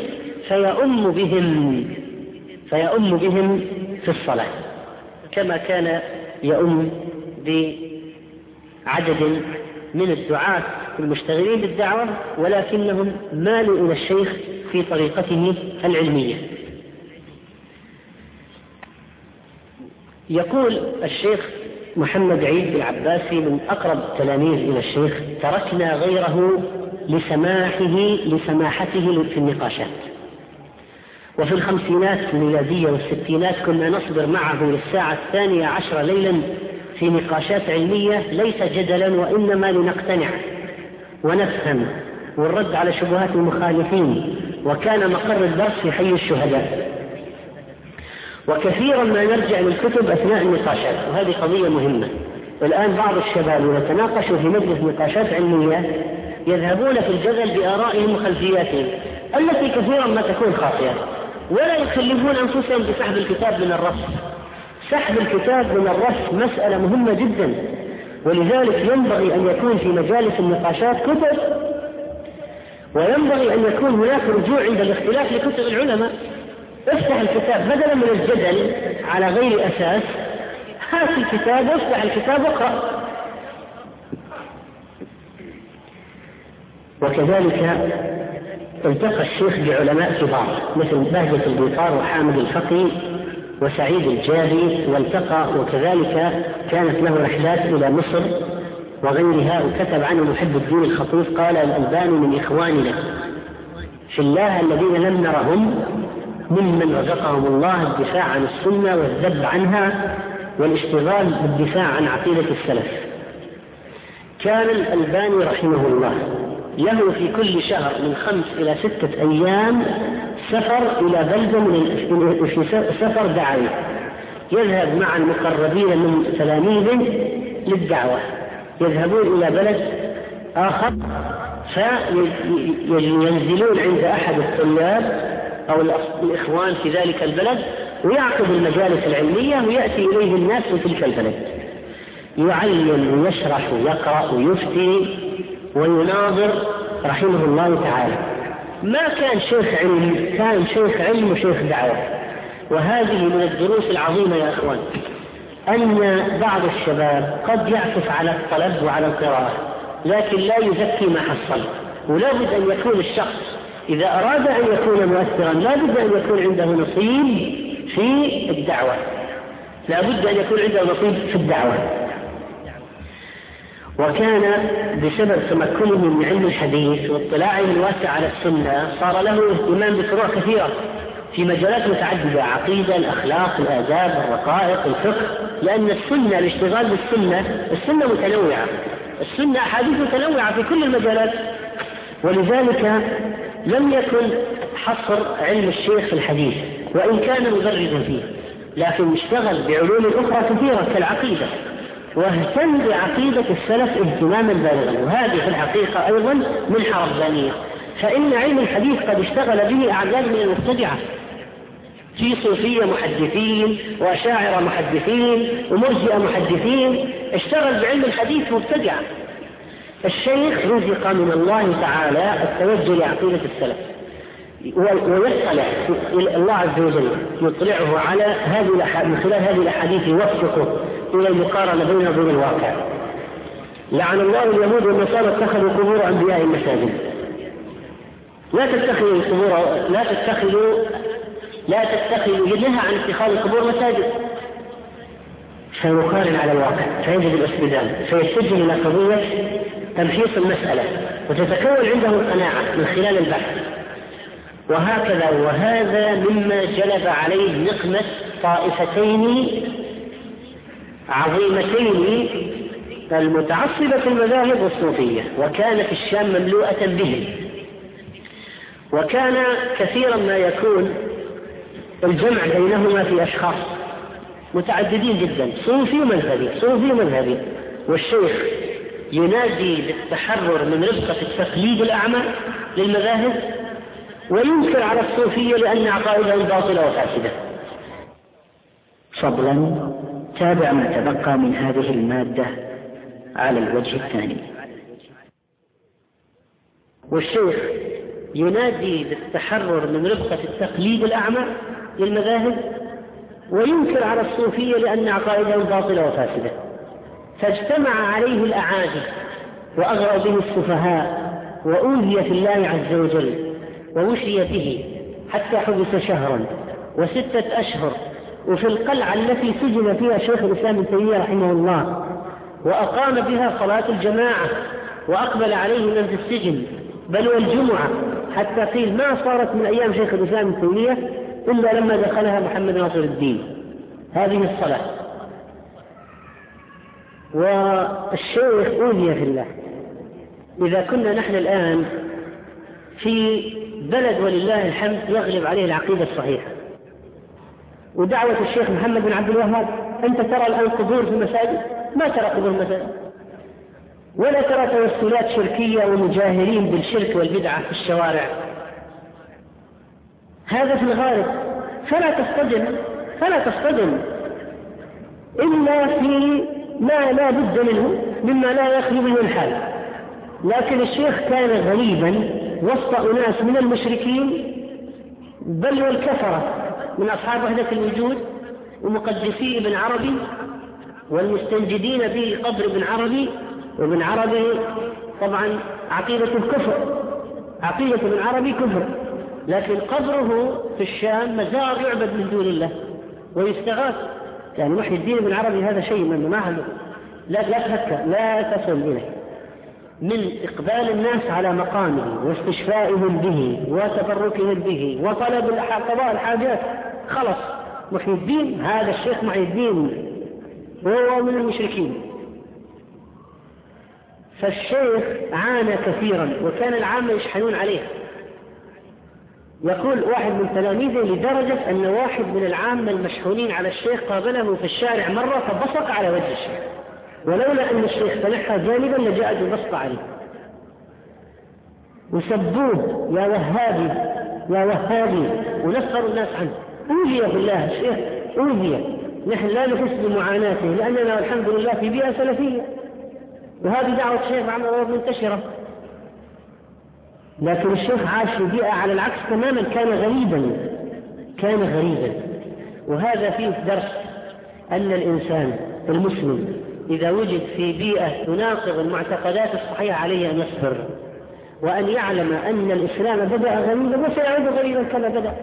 فيؤم بهم فيؤم بهم في الصلاة كما كان يؤم بعدد من الدعاة المشتغلين بالدعوة ولكنهم مالوا إلى الشيخ في طريقته العلمية. يقول الشيخ محمد عيد العباسي من أقرب التلاميذ إلى الشيخ تركنا غيره لسماحه لسماحته في النقاشات. وفي الخمسينات الميلادية والستينات كنا نصبر معه للساعة الثانية عشر ليلا في نقاشات علمية ليس جدلا وإنما لنقتنع ونفهم والرد على شبهات المخالفين وكان مقر الدرس في حي الشهداء. وكثيرا ما نرجع للكتب أثناء النقاشات وهذه قضية مهمة. الآن بعض الشباب إذا تناقشوا في مجلس نقاشات علمية يذهبون في الجدل بآرائهم وخلفياتهم التي كثيرا ما تكون خاطئة ولا يكلفون أنفسهم بسحب الكتاب من الرف سحب الكتاب من الرف مسألة مهمة جدا ولذلك ينبغي أن يكون في مجالس النقاشات كتب وينبغي أن يكون هناك رجوع عند الاختلاف لكتب العلماء. افتح الكتاب بدلا من الجدل على غير أساس. هات الكتاب وافتح الكتاب واقرأ وكذلك التقى الشيخ بعلماء كبار مثل بهجة البيطار وحامد الفقي وسعيد الجابي والتقى وكذلك كانت له رحلات إلى مصر وغيرها وكتب عنه محب الدين الخطيب قال الألباني من إخواننا في الله الذين لم نرهم ممن رزقهم الله الدفاع عن السنة والذب عنها والاشتغال بالدفاع عن عقيدة السلف. كان الألباني رحمه الله له في كل شهر من خمس إلى ستة أيام سفر إلى بلدة من في سفر دعوي يذهب مع المقربين من تلاميذه للدعوة. يذهبون إلى بلد آخر فينزلون عند أحد الطلاب أو الإخوان في ذلك البلد ويعقد المجالس العلمية ويأتي إليه الناس في تلك البلد. يعلم ويشرح ويقرأ ويفتي ويناظر رحمه الله تعالى. ما كان شيخ علم كان شيخ علم وشيخ دعوة. وهذه من الدروس العظيمة يا أخوان أن بعض الشباب قد يعكف على الطلب وعلى القراءة لكن لا يزكي ما حصل ولا بد أن يكون الشخص إذا أراد أن يكون مؤثرا لا بد أن يكون عنده نصيب في الدعوة. لا بد أن يكون عنده نصيب في الدعوة. وكان بسبب تمكنه من علم الحديث واطلاعه الواسع على السنة صار له إهتمام بفروع كثيرة في مجالات متعددة عقيدة الأخلاق الآداب الرقائق الفقه لأن السنة الاشتغال بالسنة السنة متنوعة. السنة أحاديث متنوعة في كل المجالات. ولذلك لم يكن حصر علم الشيخ في الحديث وإن كان مبرزا فيه. لكن اشتغل بعلوم أخرى كثيرة كالعقيدة واهتم بعقيدة السلف اهتماما بالغا. وهذه في الحقيقة أيضا من ربانية فإن علم الحديث قد اشتغل به أعداد من المبتدعة. في صوفية محدثين وأشاعرة محدثين ومرجئة محدثين اشتغل بعلم الحديث مبتدعة. الشيخ رزق من الله تعالى التوجه لعقيدة السلف ويطلع الله عز وجل يطلعه على هذه من خلال هذه الأحاديث يوفقه إلى المقارنة بينه وبين الواقع. لعن الله اليهود والنصارى اتخذوا قبور أنبياء مساجد. لا تتخذوا القبور لا تتخذوا لا تتخذوا نهى عن اتخاذ القبور مساجد. فيقارن على الواقع فيجد الاستدلال فيتجه إلى قضية تمحيص المسألة وتتكون عنده القناعة من خلال البحث. وهكذا وهذا مما جلب عليه نقمة طائفتين عظيمتين المتعصبة في المذاهب والصوفية وكانت الشام مملوءة بهم. وكان كثيرا ما يكون الجمع بينهما في أشخاص متعددين جدا صوفي ومذهبي صوفي ومذهبي والشيخ ينادي بالتحرر من رفقة التقليد الأعمى للمذاهب وينكر على الصوفية لأن عقائدهم باطلة وفاسدة. فضلا تابع ما تبقى من هذه المادة على الوجه الثاني. والشيخ ينادي بالتحرر من رفقة التقليد الأعمى للمذاهب وينكر على الصوفية لأن عقائدهم باطلة وفاسدة. فاجتمع عليه الأعاجم وأغرى به السفهاء وأوذي في الله عز وجل ووشي به حتى حبس شهرا وستة أشهر وفي القلعة التي سجن فيها شيخ الإسلام ابن تيمية رحمه الله وأقام بها صلاة الجماعة وأقبل عليه من في السجن بل والجمعة حتى قيل ما صارت من أيام شيخ الإسلام ابن تيمية إلا لما دخلها محمد ناصر الدين. هذه الصلاة. والشيخ أوذي في الله. إذا كنا نحن الآن في بلد ولله الحمد يغلب عليه العقيدة الصحيحة. ودعوة الشيخ محمد بن عبد الوهاب أنت ترى الآن قبور في المساجد؟ ما ترى قبور المساجد. ولا ترى توسلات شركية ومجاهرين بالشرك والبدعة في الشوارع. هذا في الغالب. فلا تصطدم فلا تصطدم إلا في ما لا بد منه مما لا يخلو منه الحال. لكن الشيخ كان غريبا وسط أناس من المشركين بل والكفرة من أصحاب وحدة الوجود ومقدسي ابن عربي والمستنجدين في قبر ابن عربي وابن عربي طبعا عقيدة الكفر عقيدة ابن عربي كفر. لكن قبره في الشام مزار يعبد من دون الله ويستغاث. يعني محي الدين ابن عربي هذا شيء من ما لا لا تفكر لا تصل إليه. من إقبال الناس على مقامه واستشفائهم به وتبركهم به وطلب قضاء الحاجات خلص محي الدين هذا الشيخ محي الدين وهو من المشركين. فالشيخ عانى كثيرا وكان العامة يشحنون عليه. يقول واحد من تلاميذه لدرجة أن واحد من العامة المشحونين على الشيخ قابله في الشارع مرة فبصق على وجه الشيخ. ولولا أن الشيخ تنحى جانبا لجاءت البسط عليه. وسبوه يا وهابي يا وهابي ونفروا الناس عنه. أوذي بالله الشيخ أوذي. نحن لا نحس بمعاناته لأننا الحمد لله في بيئة سلفية. وهذه دعوة الشيخ الله منتشرة. لكن الشيخ عاش في بيئة على العكس تماما كان غريبا كان غريبا. وهذا فيه درس أن الإنسان المسلم إذا وجد في بيئة تناقض المعتقدات الصحيحة عليه أن يصبر وأن يعلم أن الإسلام بدأ غريبا وسيعود غريبا كما بدأ.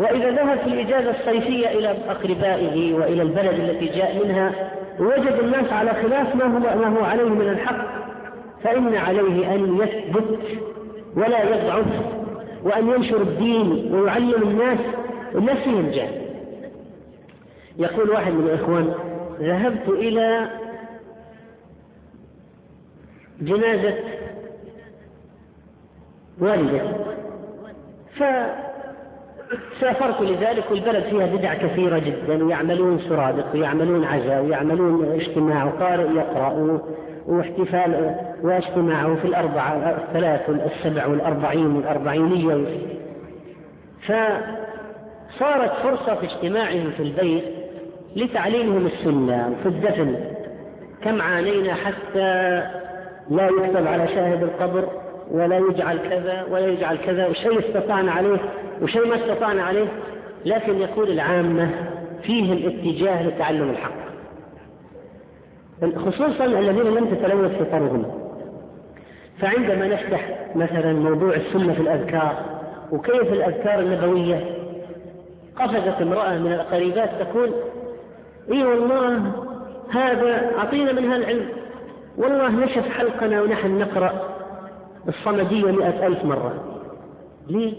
وإذا ذهب في الإجازة الصيفية إلى أقربائه وإلى البلد التي جاء منها وجد الناس على خلاف ما هو, ما هو عليه من الحق فإن عليه أن يثبت ولا يضعف وأن ينشر الدين ويعلم الناس الناس ينجح. يقول واحد من الإخوان ذهبت إلى جنازة والده فسافرت لذلك والبلد فيها بدع كثيرة جدا. ويعملون سرادق ويعملون عزاء ويعملون اجتماع وقارئ يقرأ. واحتفال واجتماعه في الأربعة الثلاث والسبع والأربعين والأربعينية فصارت فرصة في اجتماعهم في البيت لتعليمهم السنة في الدفن. كم عانينا حتى لا يكتب على شاهد القبر ولا يجعل كذا ولا يجعل كذا وشيء استطعنا عليه وشيء ما استطعنا عليه لكن يقول العامة فيهم اتجاه لتعلم الحق. خصوصا الذين لم تتلوث فطرهم فعندما نفتح مثلا موضوع السنة في الأذكار وكيف الأذكار النبوية؟ قفزت امرأة من القريبات تقول إي والله هذا أعطينا منها العلم. والله نشف حلقنا ونحن نقرأ الصمدية مئة ألف مرة. ليه؟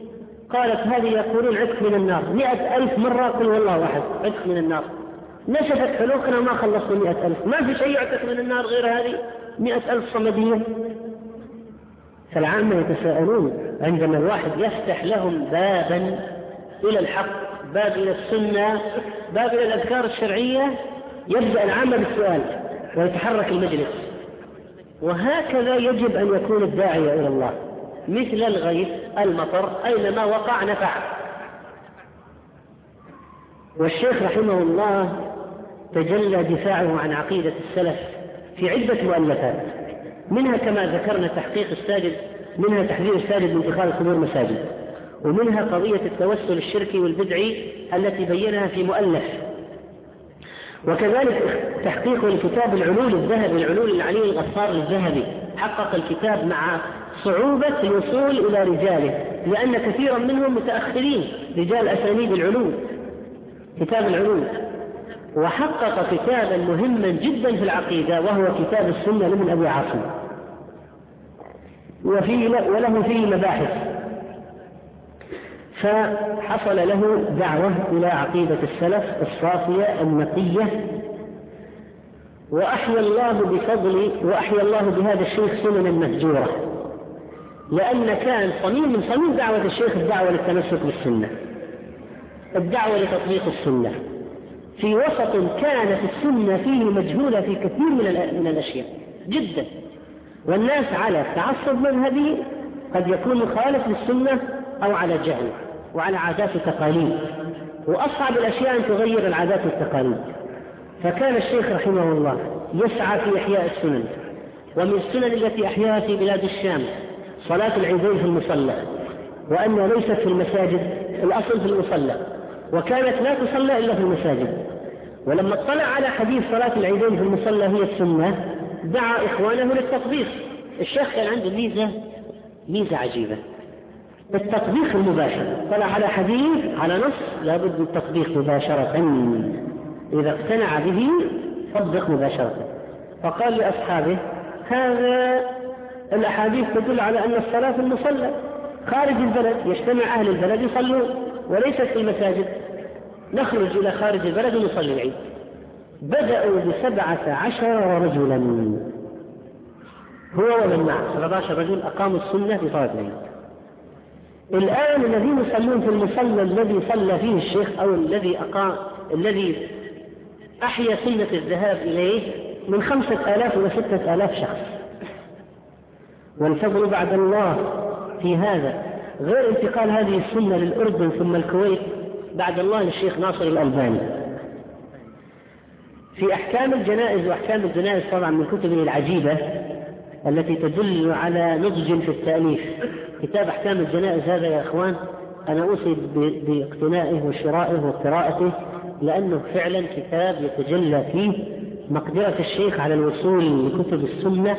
قالت هذه يقولون عتق من النار. مئة ألف مرة؟ قل والله واحد عتق من النار. نشفت حلوقنا وما خلصنا مئة ألف. ما في شيء يعتق من النار غير هذه مئة ألف صمدية؟ فالعامة يتساءلون عندما الواحد يفتح لهم بابا إلى الحق باب إلى السنة باب إلى الأذكار الشرعية يبدأ العامة بالسؤال ويتحرك المجلس. وهكذا يجب أن يكون الداعية إلى الله. مثل الغيث المطر أينما وقع نفع. والشيخ رحمه الله تجلى دفاعه عن عقيدة السلف في عدة مؤلفات منها كما ذكرنا تحقيق الساجد منها تحذير الساجد من اتخاذ القبور مساجد ومنها قضية التوسل الشركي والبدعي التي بينها في مؤلف. وكذلك تحقيق لكتاب العلول الذهبي العلول العلي الغفار الذهبي حقق الكتاب مع صعوبة الوصول إلى رجاله لأن كثيرا منهم متأخرين رجال أسانيد العلول كتاب العلول. وحقق كتابا مهما جدا في العقيدة وهو كتاب السنة لابن أبي عاصم. وفيه وله فيه مباحث. فحصل له دعوة إلى عقيدة السلف الصافية النقية. وأحيا الله بفضل وأحيا الله بهذا الشيخ سننا مهجورة. لأن كان صميم من صميم دعوة الشيخ الدعوة للتمسك بالسنة. الدعوة لتطبيق السنة. في وسط كانت السنة فيه مجهولة في كثير من الأشياء جدا. والناس على تعصب مذهبي قد يكون مخالف للسنة أو على جهل وعلى عادات وتقاليد. وأصعب الأشياء أن تغير العادات والتقاليد. فكان الشيخ رحمه الله يسعى في إحياء السنن. ومن السنن التي أحياها في بلاد الشام صلاة العيدين في المصلى وأنها ليست في المساجد الأصل في المصلى. وكانت لا تصلى إلا في المساجد. ولما اطلع على حديث صلاة العيدين في المصلى هي السنة دعا إخوانه للتطبيق. الشيخ كان عنده ميزة ميزة عجيبة. التطبيق المباشر. طلع على حديث على نص لابد من التطبيق مباشرة. إذا اقتنع به طبق مباشرة. فقال لأصحابه هذا الأحاديث تدل على أن الصلاة في المصلى خارج البلد يجتمع أهل البلد يصلون وليست في المساجد. نخرج إلى خارج البلد ونصلي العيد. بدأوا بسبعة عشر رجلا. هو ومن معه. 17 رجل أقاموا السنة في صلاة العيد. الآن الذين يصلون في المصلى الذي صلى فيه الشيخ أو الذي أقام الذي أحيا سنة الذهاب إليه من خمسة آلاف إلى ستة آلاف شخص. والفضل بعد الله في هذا. غير انتقال هذه السنة للأردن ثم الكويت بعد الله للشيخ ناصر الألباني. في أحكام الجنائز وأحكام الجنائز طبعا من كتبه العجيبة التي تدل على نضج في التأليف. كتاب أحكام الجنائز هذا يا إخوان أنا أوصي باقتنائه وشرائه وقراءته لأنه فعلا كتاب يتجلى فيه مقدرة الشيخ على الوصول لكتب السنة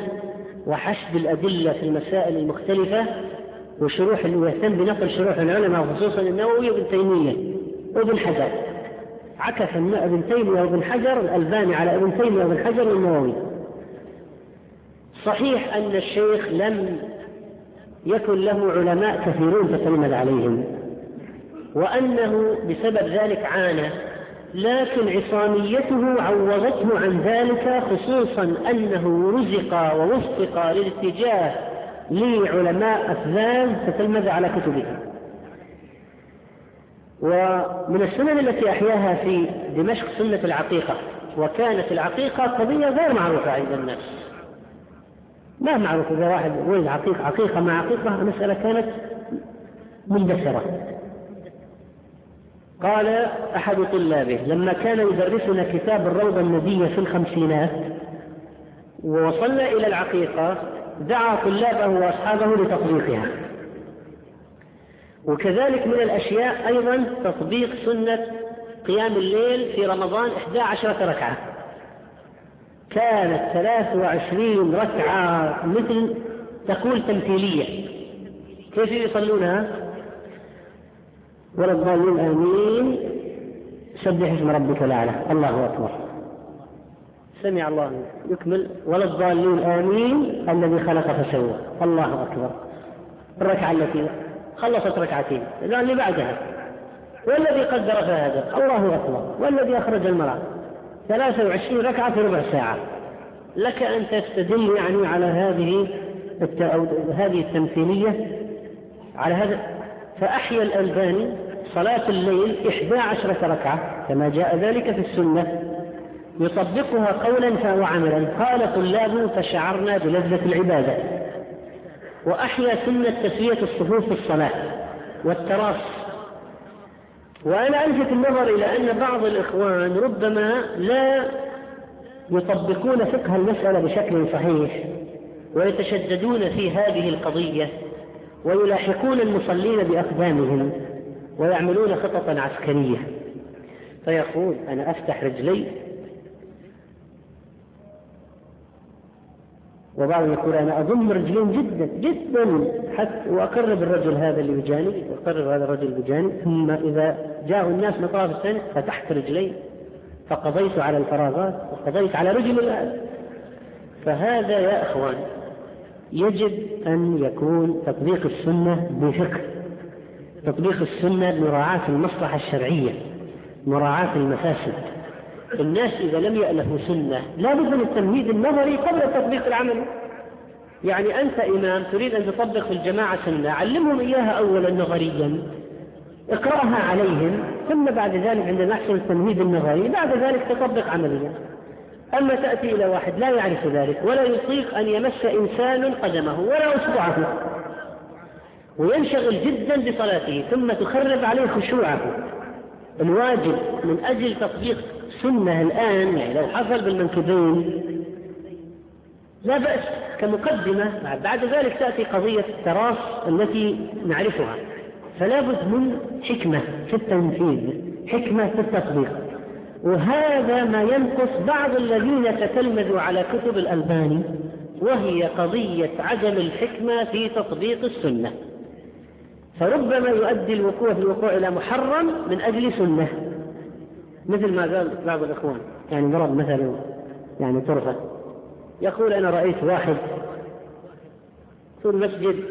وحشد الأدلة في المسائل المختلفة وشروح ويهتم بنقل شروح العلماء خصوصا النووي وابن تيمية. وابن حجر. عكف ابن تيمية وابن حجر الألباني على ابن تيمية وابن حجر والنووي. صحيح أن الشيخ لم يكن له علماء كثيرون تتلمذ عليهم وأنه بسبب ذلك عانى لكن عصاميته عوضته عن ذلك خصوصا أنه رزق ووفق للاتجاه لعلماء أفذاذ تتلمذ على كتبه. ومن السنن التي أحياها في دمشق سنة العقيقة وكانت العقيقة قضية غير معروفة عند الناس. ما معروف إذا واحد ولد عقيقة عقيقة مع عقيقة مسألة كانت مندثرة. قال أحد طلابه لما كان يدرسنا كتاب الروضة النبية في الخمسينات ووصلنا إلى العقيقة دعا طلابه وأصحابه لتطبيقها. وكذلك من الأشياء أيضا تطبيق سنة قيام الليل في رمضان 11 ركعة. كانت 23 ركعة مثل تقول تمثيلية. كيف يصلونها؟ ولا الضالين آمين. سبح اسم ربك الأعلى. الله أكبر. سمع الله يكمل. ولا الضالين آمين. الذي خلق فسوى. الله أكبر. الركعة التي خلصت ركعتين. الآن اللي بعدها. والذي قدر فهذا؟ الله أكبر. والذي أخرج المرأة. 23 ركعة في ربع ساعة. لك أن تستدل يعني على هذه هذه التمثيلية. على هذا. فأحيا الألباني صلاة الليل إحدى عشرة ركعة كما جاء ذلك في السنة. يطبقها قولا وعملا قال طلاب فشعرنا بلذة العبادة. وأحيا سنة تسوية الصفوف في الصلاة والتراص وأنا ألفت النظر إلى أن بعض الإخوان ربما لا يطبقون فقه المسألة بشكل صحيح ويتشددون في هذه القضية ويلاحقون المصلين بأقدامهم ويعملون خططا عسكرية. فيقول أنا أفتح رجلي وبعضهم يقول أنا أضم رجلين جدا جدا. حتى وأقرب الرجل هذا اللي بجانبي وأقرب هذا الرجل بجانبي ثم إذا جاءوا الناس مطاف الثاني فتحت رجلي فقضيت على الفراغات وقضيت على رجل الآن. فهذا يا أخوان يجب أن يكون تطبيق السنة بفقه. تطبيق السنة بمراعاة المصلحة الشرعية مراعاة المفاسد. الناس إذا لم يألفوا سنة لا بد من التمهيد النظري قبل التطبيق العملي يعني أنت إمام تريد أن تطبق في الجماعة سنة علمهم إياها أولا نظريا اقرأها عليهم ثم بعد ذلك عندما نحصل التمهيد النظري بعد ذلك تطبق عمليا. أما تأتي إلى واحد لا يعرف ذلك ولا يطيق أن يمس إنسان قدمه ولا أصبعه وينشغل جدا بصلاته ثم تخرب عليه خشوعه. الواجب من أجل تطبيق سنة الآن يعني لو حصل بالمنكبين لا بأس كمقدمة بعد ذلك تأتي قضية التراص التي نعرفها. فلا بد من حكمة في التنفيذ حكمة في التطبيق. وهذا ما ينقص بعض الذين تتلمذوا على كتب الألباني وهي قضية عدم الحكمة في تطبيق السنة. فربما يؤدي الوقوع في الوقوع إلى محرم من أجل سنة. مثل ما قال بعض الإخوان يعني ضرب مثلا يعني طرفة. يقول أنا رأيت واحد في المسجد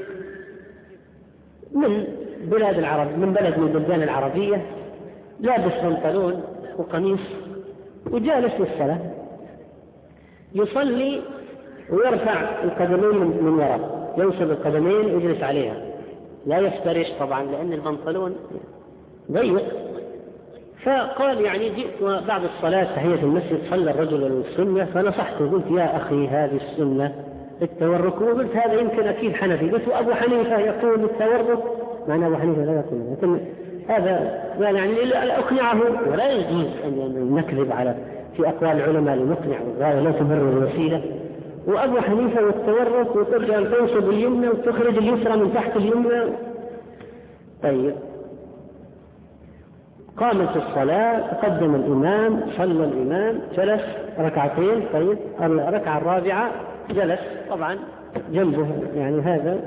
من بلاد العرب من بلد من البلدان العربية لابس بنطلون وقميص وجالس للصلاة. يصلي ويرفع القدمين من وراء ينصب القدمين ويجلس عليها. لا يفترش طبعا لأن البنطلون ضيق. فقال يعني جئت بعد الصلاة تحية المسجد صلى الرجل السنة فنصحته قلت يا أخي هذه السنة التورك وقلت هذا يمكن أكيد حنفي قلت أبو حنيفة يقول التورك؟ معنى أبو حنيفة لا يقول لكن هذا يعني أقنعه ولا يجوز أن نكذب على في أقوال العلماء لنقنع والغاية لا تبرر الوسيلة. وأبو حنيفة والتورك وترجع تنصب اليمنى وتخرج اليسرى من تحت اليمنى. طيب. قامت الصلاة تقدم الإمام صلى الإمام جلس ركعتين طيب الركعة الرابعة جلس طبعا جنبه يعني هذا.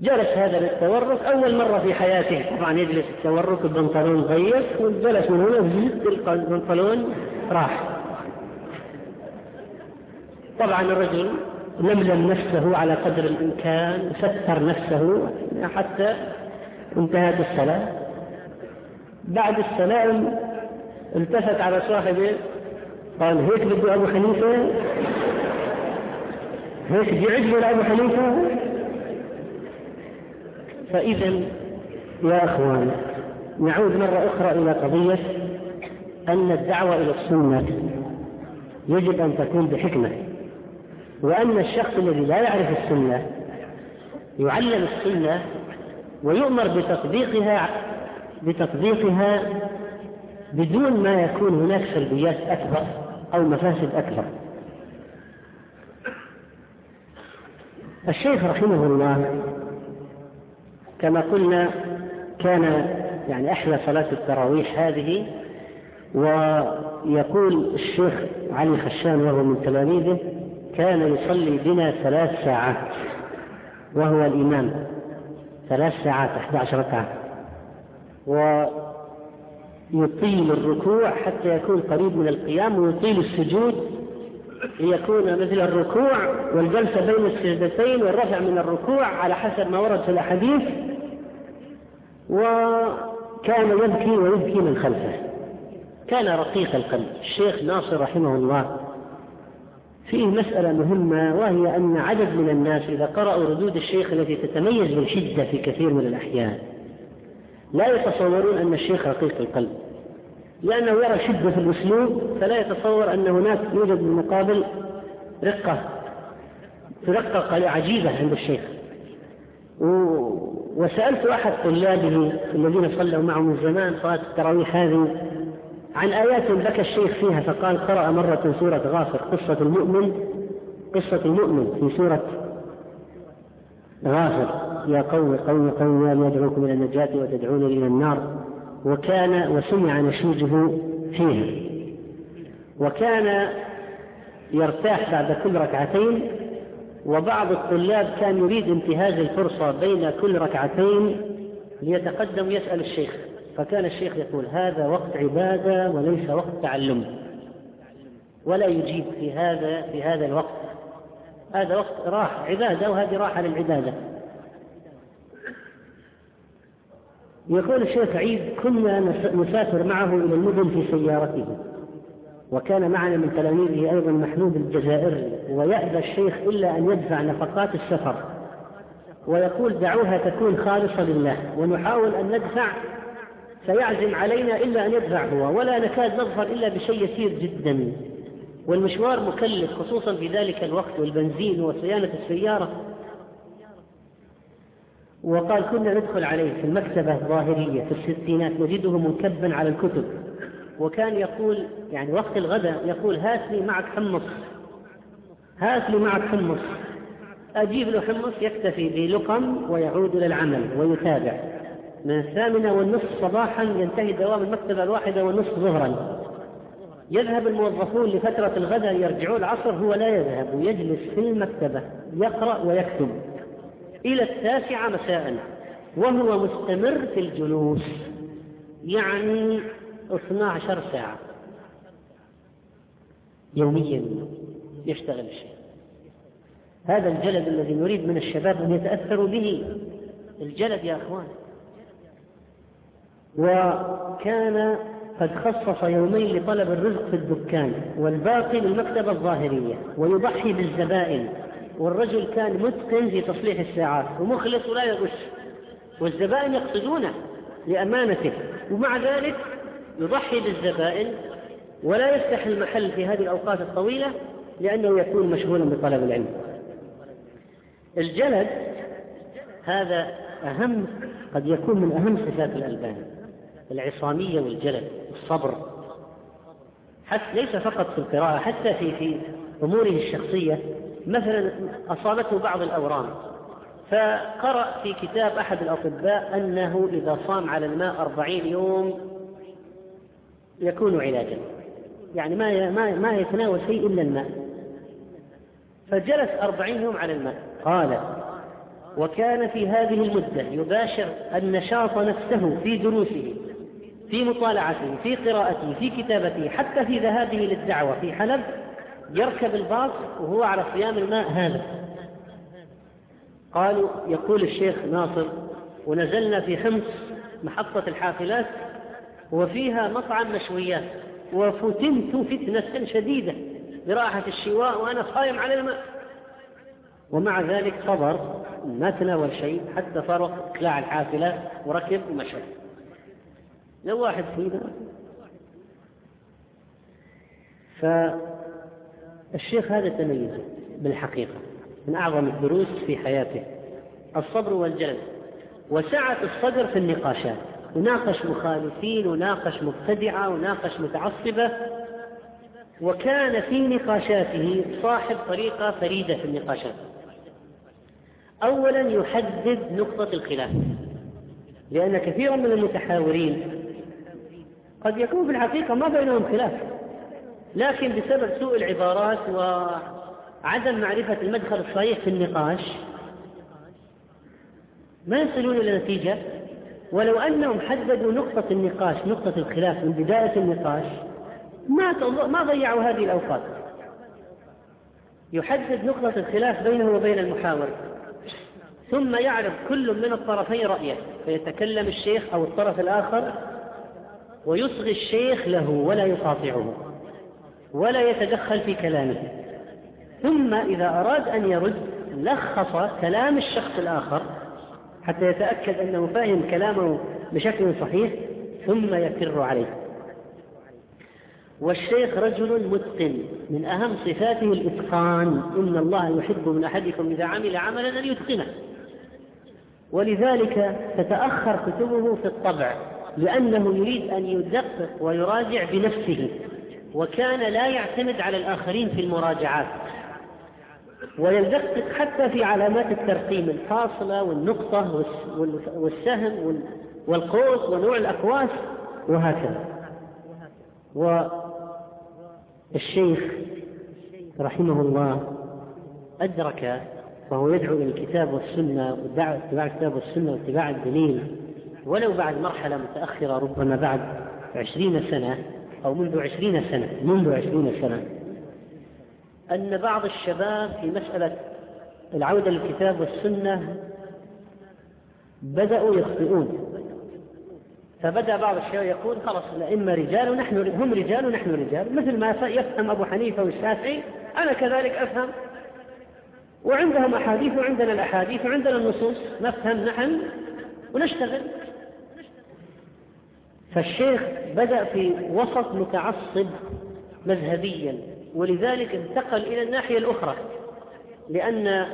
جلس هذا للتورك أول مرة في حياته طبعا يجلس التورك البنطلون ضيق وجلس من هنا البنطلون راح. طبعا الرجل لملم نفسه على قدر الإمكان ستر نفسه حتى انتهت الصلاة. بعد السلام التفت على صاحبه قال هيك بده أبو حنيفة؟ هيك بيعجبه لأبو حنيفة؟ فإذا يا أخوان نعود مرة أخرى إلى قضية أن الدعوة إلى السنة يجب أن تكون بحكمة وأن الشخص الذي لا يعرف السنة يعلم السنة ويؤمر بتطبيقها بتطبيقها بدون ما يكون هناك سلبيات أكبر أو مفاسد أكبر. الشيخ رحمه الله كما قلنا كان يعني أحلى صلاة التراويح هذه ويقول الشيخ علي خشان وهو من تلاميذه كان يصلي بنا ثلاث ساعات وهو الإمام. ثلاث ساعات 11 ركعة. ويطيل الركوع حتى يكون قريب من القيام ويطيل السجود ليكون مثل الركوع والجلسة بين السجدتين والرفع من الركوع على حسب ما ورد في الأحاديث. وكان يبكي ويبكي من خلفه. كان رقيق القلب. الشيخ ناصر رحمه الله فيه مسألة مهمة وهي أن عدد من الناس إذا قرأوا ردود الشيخ التي تتميز بالشدة في كثير من الأحيان. لا يتصورون أن الشيخ رقيق القلب. لأنه يرى شدة في الأسلوب فلا يتصور أن هناك يوجد بالمقابل رقة رقة عجيبة عند الشيخ. وسألت أحد طلابه الذين صلوا معه من زمان صلاة التراويح هذه عن آيات بكى الشيخ فيها فقال قرأ مرة سورة غافر قصة المؤمن قصة المؤمن في سورة غافر. يا قوم قوم قوم يا يدعوكم إلى النجاة وتدعون إلى النار. وكان وسمع نشيجه فيها. وكان يرتاح بعد كل ركعتين وبعض الطلاب كان يريد انتهاز الفرصة بين كل ركعتين ليتقدم يسأل الشيخ. فكان الشيخ يقول هذا وقت عبادة وليس وقت تعلم. ولا يجيب في هذا في هذا الوقت. هذا وقت راح عبادة وهذه راحة للعبادة. يقول الشيخ عيد كنا نسافر معه إلى المدن في سيارته وكان معنا من تلاميذه أيضا محمود الجزائري ويأبى الشيخ إلا أن يدفع نفقات السفر ويقول دعوها تكون خالصة لله ونحاول أن ندفع فيعزم علينا إلا أن يدفع هو ولا نكاد نظفر إلا بشيء يسير جدا. والمشوار مكلف خصوصا في ذلك الوقت والبنزين وصيانة السيارة وقال كنا ندخل عليه في المكتبة الظاهرية في الستينات نجده منكبا على الكتب. وكان يقول يعني وقت الغداء يقول هات لي معك حمص هات لي معك حمص. أجيب له حمص يكتفي بلقم ويعود إلى العمل ويتابع. من الثامنة والنصف صباحا ينتهي دوام المكتبة الواحدة والنصف ظهرا. يذهب الموظفون لفترة الغداء يرجعون العصر هو لا يذهب ويجلس في المكتبة يقرأ ويكتب. إلى التاسعة مساء وهو مستمر في الجلوس يعني 12 ساعة. يوميا يشتغل الشيء هذا الجلد الذي نريد من الشباب أن يتأثروا به. الجلد يا أخوان. وكان قد خصص يومين لطلب الرزق في الدكان والباقي للمكتبة الظاهرية ويضحي بالزبائن. والرجل كان متقن في تصليح الساعات ومخلص ولا يغش. والزبائن يقصدونه لأمانته. ومع ذلك يضحي بالزبائن ولا يفتح المحل في هذه الأوقات الطويلة لأنه يكون مشغولا بطلب العلم. الجلد هذا أهم قد يكون من أهم صفات الألبان العصامية والجلد الصبر. حتى ليس فقط في القراءة حتى في في أموره الشخصية. مثلا أصابته بعض الأورام فقرأ في كتاب أحد الأطباء أنه إذا صام على الماء أربعين يوم يكون علاجا. يعني ما ما ما يتناول شيء إلا الماء. فجلس أربعين يوم على الماء. قال وكان في هذه المدة يباشر النشاط نفسه في دروسه في مطالعته في قراءته في كتابته حتى في ذهابه للدعوة في حلب يركب الباص وهو على صيام الماء هذا. قالوا يقول الشيخ ناصر ونزلنا في حمص محطة الحافلات وفيها مطعم مشويات وفتنت فتنة شديدة براحة الشواء وأنا صايم على الماء. ومع ذلك صبر ما تناول شيء حتى فرق اقلاع الحافلة وركب ومشى. لو واحد فينا. فالشيخ هذا تميز بالحقيقة من أعظم الدروس في حياته الصبر والجلد. وسعة الصدر في النقاشات. وناقش مخالفين وناقش مبتدعة وناقش متعصبة. وكان في نقاشاته صاحب طريقة فريدة في النقاشات. أولا يحدد نقطة الخلاف لأن كثيرا من المتحاورين قد يكون في الحقيقة ما بينهم خلاف. لكن بسبب سوء العبارات وعدم معرفة المدخل الصحيح في النقاش ما يصلون إلى نتيجة ولو أنهم حددوا نقطة النقاش نقطة الخلاف من بداية النقاش ما ما ضيعوا هذه الأوقات. يحدد نقطة الخلاف بينه وبين المحاور ثم يعرض كل من الطرفين رأيه. فيتكلم الشيخ أو الطرف الآخر ويصغي الشيخ له ولا يقاطعه. ولا يتدخل في كلامه. ثم إذا أراد أن يرد لخص كلام الشخص الآخر حتى يتأكد أنه فاهم كلامه بشكل صحيح ثم يكر عليه. والشيخ رجل متقن من أهم صفاته الإتقان. إن الله يحب من أحدكم إذا عمل عملا أن يتقنه. ولذلك تتأخر كتبه في الطبع لأنه يريد أن يدقق ويراجع بنفسه. وكان لا يعتمد على الآخرين في المراجعات. ويدقق حتى في علامات الترقيم الفاصلة والنقطة والسهم والقوس ونوع الأقواس وهكذا. والشيخ رحمه الله أدرك وهو يدعو إلى الكتاب والسنة واتباع الكتاب والسنة واتباع الدليل ولو بعد مرحلة متأخرة ربما بعد عشرين سنة أو منذ عشرين سنة منذ عشرين سنة. أن بعض الشباب في مسألة العودة للكتاب والسنة بدأوا يخطئون. فبدأ بعض الشباب يقول خلاص الأئمة رجال ونحن هم رجال ونحن رجال. مثل ما يفهم أبو حنيفة والشافعي أنا كذلك أفهم. وعندهم أحاديث وعندنا الأحاديث وعندنا النصوص. نفهم نحن ونشتغل. فالشيخ بدأ في وسط متعصب مذهبيا ولذلك انتقل إلى الناحية الأخرى لأن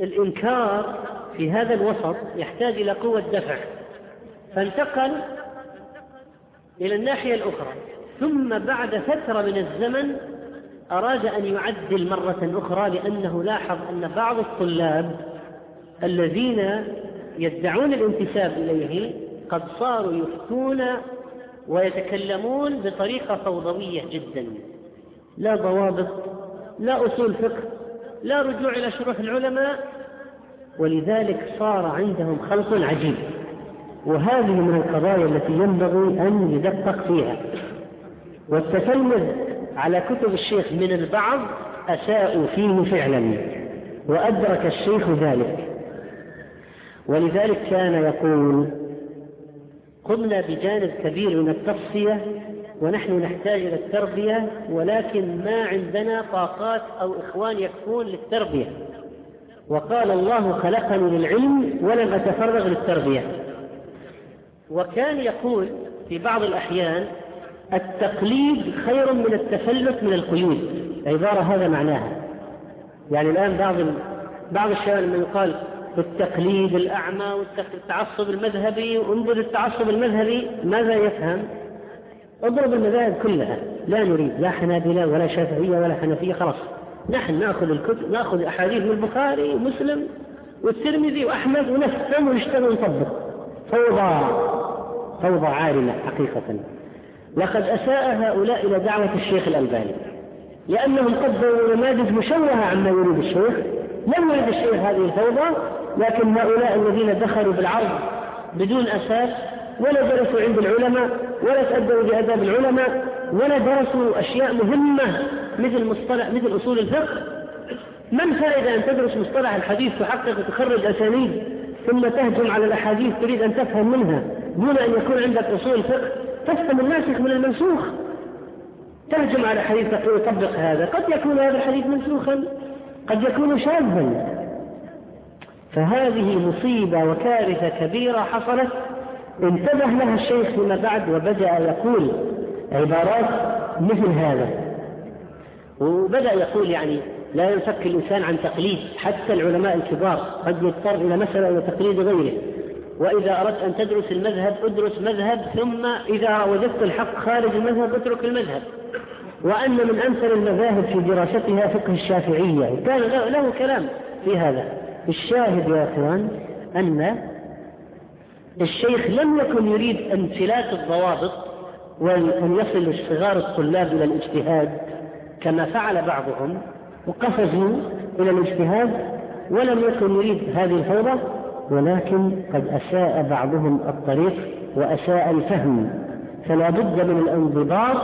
الإنكار في هذا الوسط يحتاج إلى قوة دفع. فانتقل إلى الناحية الأخرى ثم بعد فترة من الزمن أراد أن يعدل مرة أخرى لأنه لاحظ أن بعض الطلاب الذين يدعون الانتساب إليه قد صاروا يفتون ويتكلمون بطريقة فوضوية جدا. لا ضوابط لا أصول فقه لا رجوع إلى شروح العلماء. ولذلك صار عندهم خلط عجيب. وهذه من القضايا التي ينبغي أن يدقق فيها. والتسلل على كتب الشيخ من البعض أساءوا فيه فعلا وأدرك الشيخ ذلك. ولذلك كان يقول قمنا بجانب كبير من التصفية ونحن نحتاج إلى التربية ولكن ما عندنا طاقات أو إخوان يكفون للتربية. وقال الله خلقني للعلم ولم أتفرغ للتربية. وكان يقول في بعض الأحيان التقليد خير من التفلت من القيود عبارة هذا معناها. يعني الآن بعض بعض الشباب لما يقال التقليد الأعمى والتعصب المذهبي انظر التعصب المذهبي ماذا يفهم؟ اضرب المذاهب كلها لا نريد لا حنابلة ولا شافعية ولا حنفية خلاص. نحن نأخذ الكتب نأخذ احاديث من البخاري ومسلم والترمذي وأحمد ونفهم ونشتغل ونطبق. فوضى فوضى عارمة حقيقة. لقد أساء هؤلاء إلى دعوة الشيخ الألباني لأنهم قدموا نماذج مشوهة عما يريد الشيخ. لم يريد الشيخ هذه الفوضى لكن هؤلاء الذين دخلوا بالعرض بدون أساس ولا درسوا عند العلماء ولا تأدبوا بآداب العلماء ولا درسوا أشياء مهمة مثل مصطلح مثل أصول الفقه. ما الفائدة أن تدرس مصطلح الحديث تحقق وتخرج أسانيد ثم تهجم على الأحاديث تريد أن تفهم منها دون أن يكون عندك أصول فقه تفهم الناسخ من المنسوخ. تهجم على حديث تقول طبق هذا. قد يكون هذا الحديث منسوخا قد يكون شاذا. فهذه مصيبة وكارثة كبيرة حصلت انتبه لها الشيخ فيما بعد وبدأ يقول عبارات مثل هذا. وبدأ يقول يعني لا ينفك الإنسان عن تقليد حتى العلماء الكبار قد يضطر إلى مسألة إلى تقليد غيره. وإذا أردت أن تدرس المذهب ادرس مذهب ثم إذا وجدت الحق خارج المذهب اترك المذهب. وأن من أمثل المذاهب في دراستها فقه الشافعية. كان له كلام في هذا. الشاهد يا أخوان أن الشيخ لم يكن يريد انفلات الضوابط وأن يصل صغار الطلاب إلى الاجتهاد كما فعل بعضهم وقفزوا إلى الاجتهاد ولم يكن يريد هذه الفوضى ولكن قد أساء بعضهم الطريق وأساء الفهم. فلا بد من الانضباط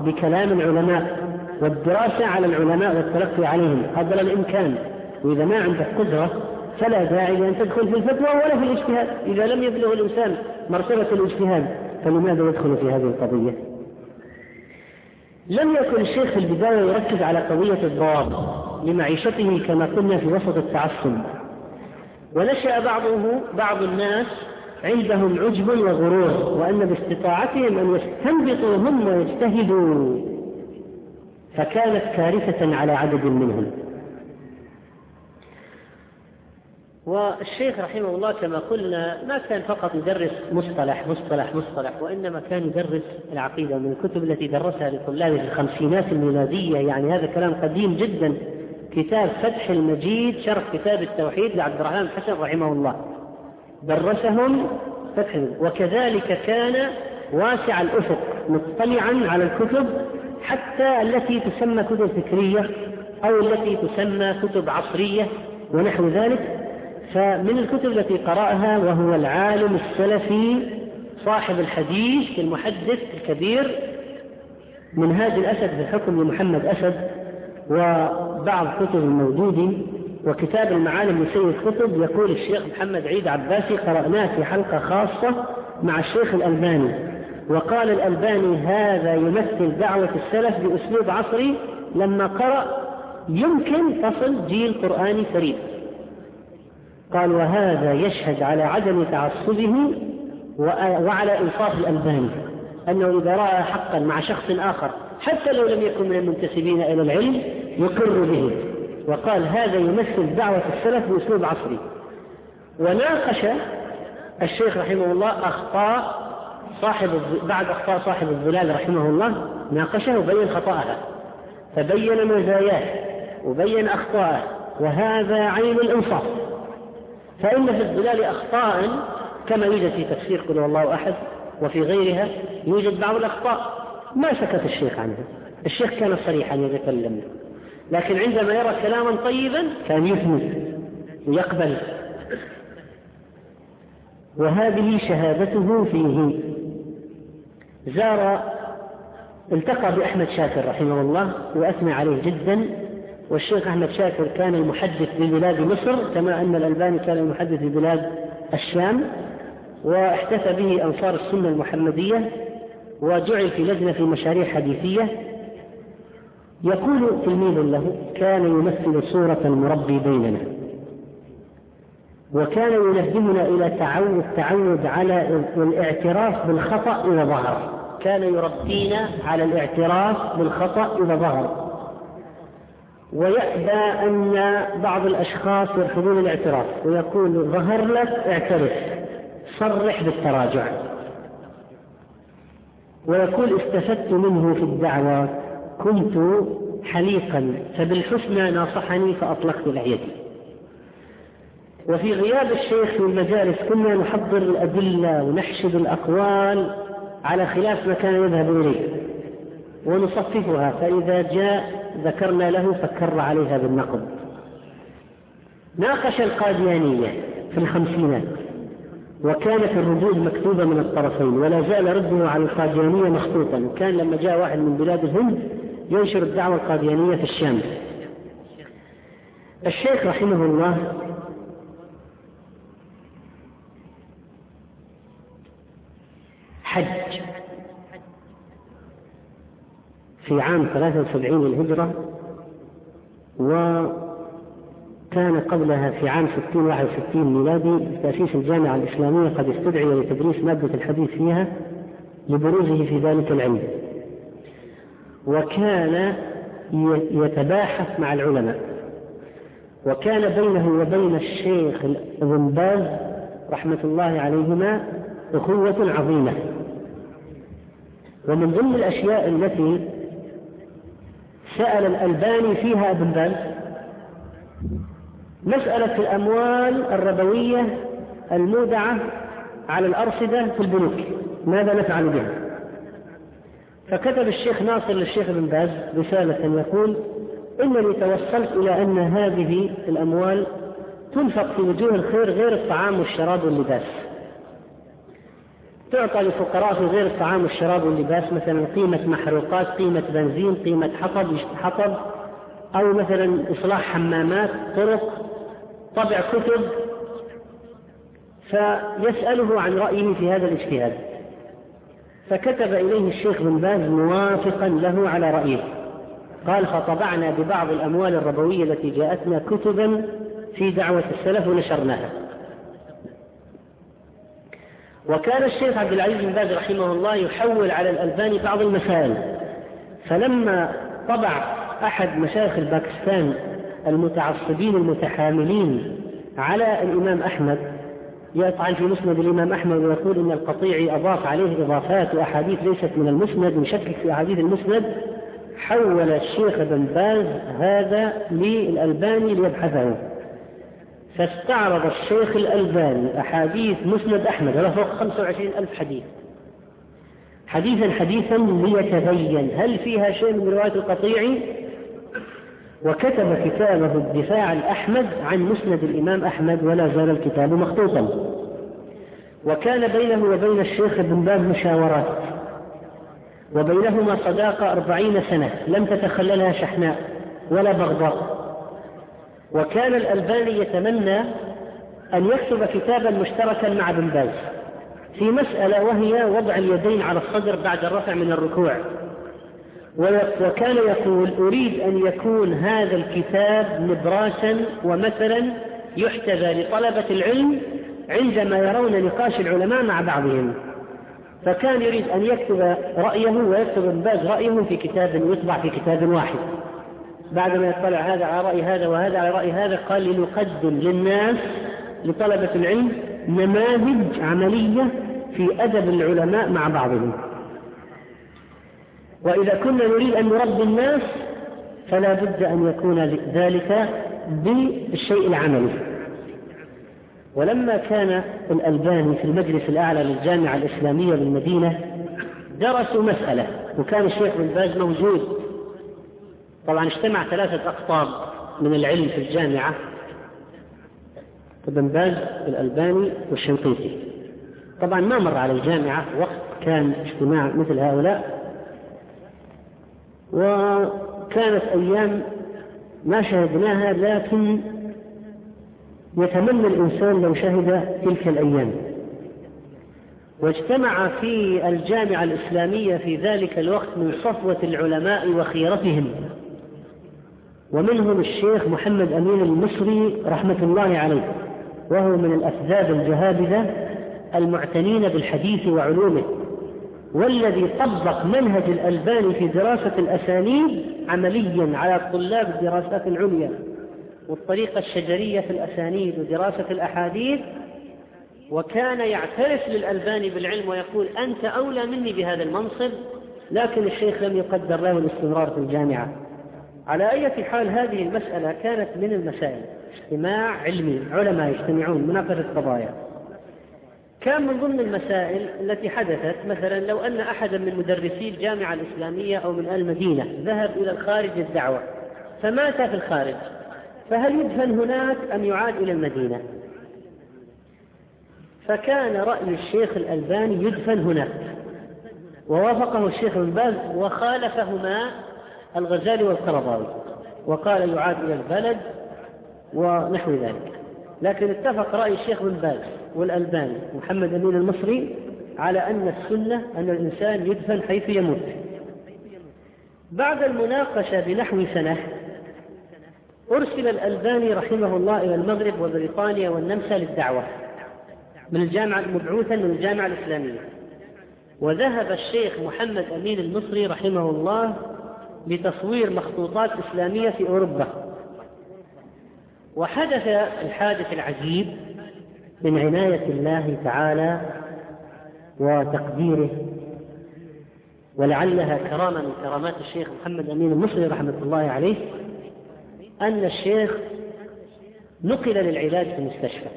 بكلام العلماء والدراسة على العلماء والتلقي عليهم قدر الإمكان. وإذا ما عندك قدرة فلا داعي لأن تدخل في الفتوى ولا في الاجتهاد. إذا لم يبلغ الإنسان مرتبة الاجتهاد فلماذا يدخل في هذه القضية؟ لم يكن الشيخ في البداية يركز على قضية الضوابط لمعيشته كما قلنا في وسط التعصب. ونشأ بعضه بعض الناس عندهم عجب وغرور وأن باستطاعتهم أن يستنبطوا هم ويجتهدوا. فكانت كارثة على عدد منهم. والشيخ رحمه الله كما قلنا ما كان فقط يدرس مصطلح مصطلح مصطلح وإنما كان يدرس العقيدة من الكتب التي درسها لطلابه في الخمسينات الميلادية. يعني هذا كلام قديم جدا. كتاب فتح المجيد شرح كتاب التوحيد لعبد الرحمن حسن رحمه الله. درسهم فتح وكذلك كان واسع الأفق مطلعا على الكتب حتى التي تسمى كتب فكرية أو التي تسمى كتب عصرية ونحو ذلك. فمن الكتب التي قرأها وهو العالم السلفي صاحب الحديث المحدث الكبير منهاج الأسد في الحكم لمحمد أسد وبعض كتب الموجود وكتاب المعالم لسيد كتب يقول الشيخ محمد عيد عباسي قرأناه في حلقة خاصة مع الشيخ الألباني. وقال الألباني هذا يمثل دعوة السلف بأسلوب عصري لما قرأ يمكن فصل جيل قرآني فريد. قال وهذا يشهد على عدم تعصبه وعلى إنصاف الألباني أنه إذا رأى حقا مع شخص آخر حتى لو لم يكن من المنتسبين إلى العلم يقر به. وقال هذا يمثل دعوة السلف بأسلوب عصري. وناقش الشيخ رحمه الله أخطاء صاحب بعد أخطاء صاحب الظلال رحمه الله ناقشه وبين خطأها. فبين مزاياه وبين أخطاءه وهذا عين الإنصاف. فإن في الظلال أخطاء كما يوجد في تفسير قل الله أحد وفي غيرها يوجد بعض الأخطاء. ما سكت الشيخ عنها الشيخ كان صريحا يتكلم لكن عندما يرى كلاما طيبا كان يثني ويقبل. وهذه شهادته فيه. زار التقى بأحمد شاكر رحمه الله وأثنى عليه جدا. والشيخ أحمد شاكر كان المحدث ببلاد مصر كما أن الألباني كان المحدث ببلاد الشام واحتفى به أنصار السنة المحمدية وجعل في لجنة في مشاريع حديثية. يقول تلميذ له كان يمثل صورة المربي بيننا وكان ينبهنا إلى تعود التعود على الاعتراف بالخطأ إذا ظهر. كان يربينا على الاعتراف بالخطأ إذا ظهر. ويأبى أن بعض الأشخاص يرفضون الاعتراف ويقول ظهر لك اعترف صرح بالتراجع. ويقول استفدت منه في الدعوة كنت حليقا فبالحسنى ناصحني فأطلقت لحيتي وفي غياب الشيخ في المجالس كنا نحضر الأدلة ونحشد الأقوال على خلاف ما كان يذهب إليه ونصففها فإذا جاء ذكرنا له فكر عليها بالنقد. ناقش القاديانية في الخمسينات وكانت الردود مكتوبة من الطرفين ولا زال رده على القاديانية مخطوطا. كان لما جاء واحد من بلاد الهند ينشر الدعوة القاديانية في الشام. الشيخ رحمه الله حج. في عام 73 للهجرة وكان قبلها في عام 60 61 ميلادي تأسيس الجامعة الإسلامية قد استدعي لتدريس مادة الحديث فيها لبروزه في ذلك العلم وكان يتباحث مع العلماء. وكان بينه وبين الشيخ ابن باز رحمة الله عليهما أخوة عظيمة. ومن ضمن الأشياء التي سأل الألباني فيها ابن باز. مسألة الأموال الربوية المودعة على الأرصدة في البنوك. ماذا نفعل بها؟ فكتب الشيخ ناصر للشيخ ابن باز رسالة يقول إنني توصلت إلى أن هذه الأموال تنفق في وجوه الخير غير الطعام والشراب واللباس. تعطى للفقراء في غير الطعام والشراب واللباس مثلا قيمة محروقات قيمة بنزين قيمة حطب حطب أو مثلا إصلاح حمامات طرق طبع كتب. فيسأله عن رأيه في هذا الاجتهاد. فكتب إليه الشيخ بن باز موافقا له على رأيه. قال فطبعنا ببعض الأموال الربوية التي جاءتنا كتبا في دعوة السلف ونشرناها. وكان الشيخ عبد العزيز بن باز رحمه الله يحول على الألباني بعض المسائل. فلما طبع أحد مشايخ الباكستان المتعصبين المتحاملين على الإمام أحمد يطعن في مسند الإمام أحمد ويقول إن القطيعي أضاف عليه إضافات وأحاديث ليست من المسند ويشكك في أحاديث المسند حول الشيخ بن باز هذا للألباني ليبحثه. فاستعرض الشيخ الألباني أحاديث مسند أحمد له فوق 25 ألف حديث. حديثا حديثا ليتبين هل فيها شيء من رواية القطيعي وكتب كتابه الدفاع الأحمد عن مسند الإمام أحمد ولا زال الكتاب مخطوطا. وكان بينه وبين الشيخ ابن باز مشاورات. وبينهما صداقة أربعين سنة لم تتخللها شحناء ولا بغضاء. وكان الألباني يتمنى أن يكتب كتابا مشتركا مع ابن باز في مسألة وهي وضع اليدين على الصدر بعد الرفع من الركوع. وكان يقول أريد أن يكون هذا الكتاب نبراسا ومثلا يحتذى لطلبة العلم عندما يرون نقاش العلماء مع بعضهم. فكان يريد أن يكتب رأيه ويكتب ابن باز رأيه في كتاب يطبع في كتاب واحد. بعدما يطلع هذا على رأي هذا وهذا على رأي هذا قال لنقدم للناس لطلبة العلم نماذج عملية في أدب العلماء مع بعضهم. وإذا كنا نريد أن نربي الناس فلا بد أن يكون ذلك بالشيء العملي. ولما كان الألباني في المجلس الأعلى للجامعة الإسلامية بالمدينة درسوا مسألة وكان الشيخ بن باز موجود. طبعا اجتمع ثلاثة أقطاب من العلم في الجامعة. ابن باز الألباني والشنقيطي. طبعا ما مر على الجامعة وقت كان اجتماع مثل هؤلاء. وكانت أيام ما شاهدناها لكن يتمنى الإنسان لو شهد تلك الأيام. واجتمع في الجامعة الإسلامية في ذلك الوقت من صفوة العلماء وخيرتهم. ومنهم الشيخ محمد أمين المصري رحمة الله عليه وهو من الأفذاذ الجهابذة المعتنين بالحديث وعلومه والذي طبق منهج الألباني في دراسة الأسانيد عمليا على طلاب الدراسات العليا والطريقة الشجرية في الأسانيد ودراسة الأحاديث وكان يعترف للألباني بالعلم ويقول أنت أولى مني بهذا المنصب لكن الشيخ لم يقدر له الاستمرار في الجامعة. على أي حال هذه المسألة كانت من المسائل؟ اجتماع علمي علماء يجتمعون مناقشة قضايا. كان من ضمن المسائل التي حدثت مثلا لو أن أحدا من مدرسي الجامعة الإسلامية أو من المدينة ذهب إلى الخارج للدعوة فمات في الخارج فهل يدفن هناك أم يعاد إلى المدينة؟ فكان رأي الشيخ الألباني يدفن هناك ووافقه الشيخ بن باز وخالفهما الغزالي والقرضاوي وقال يعاد إلى البلد ونحو ذلك. لكن اتفق رأي الشيخ بن باز والألباني محمد أمين المصري على أن السنة أن الإنسان يدفن حيث يموت. بعد المناقشة بنحو سنة أرسل الألباني رحمه الله إلى المغرب وبريطانيا والنمسا للدعوة من الجامعة مبعوثا من الجامعة الإسلامية. وذهب الشيخ محمد أمين المصري رحمه الله لتصوير مخطوطات إسلامية في أوروبا. وحدث الحادث العجيب من عناية الله تعالى وتقديره ولعلها كرامة من كرامات الشيخ محمد أمين المصري رحمة الله عليه أن الشيخ نقل للعلاج في المستشفى.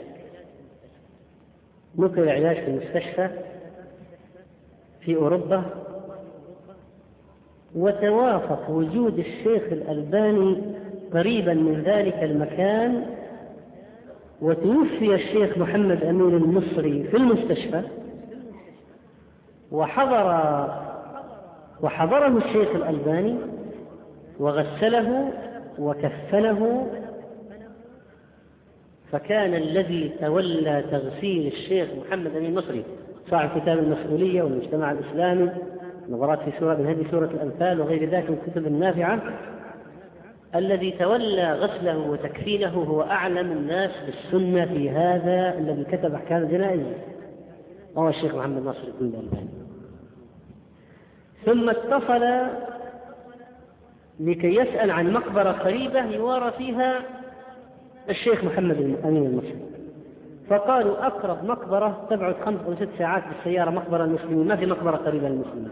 نقل العلاج في المستشفى في أوروبا وتوافق وجود الشيخ الألباني قريبا من ذلك المكان وتوفي الشيخ محمد أمين المصري في المستشفى وحضر وحضره الشيخ الألباني وغسله وكفنه فكان الذي تولى تغسيل الشيخ محمد أمين المصري صاحب كتاب المسؤولية والمجتمع الإسلامي نظرات في سورة من هذه سورة الأنفال وغير ذلك من الكتب النافعة. الذي تولى غسله وتكفينه هو أعلم الناس بالسنة في هذا الذي كتب أحكام الجنائز. وهو الشيخ محمد ناصر الدين الألباني. ثم اتصل لكي يسأل عن مقبرة قريبة يوارى فيها الشيخ محمد الأمين المصري. فقالوا أقرب مقبرة تبعد خمس أو ست ساعات بالسيارة مقبرة المسلمين. ما في مقبرة قريبة للمسلمين.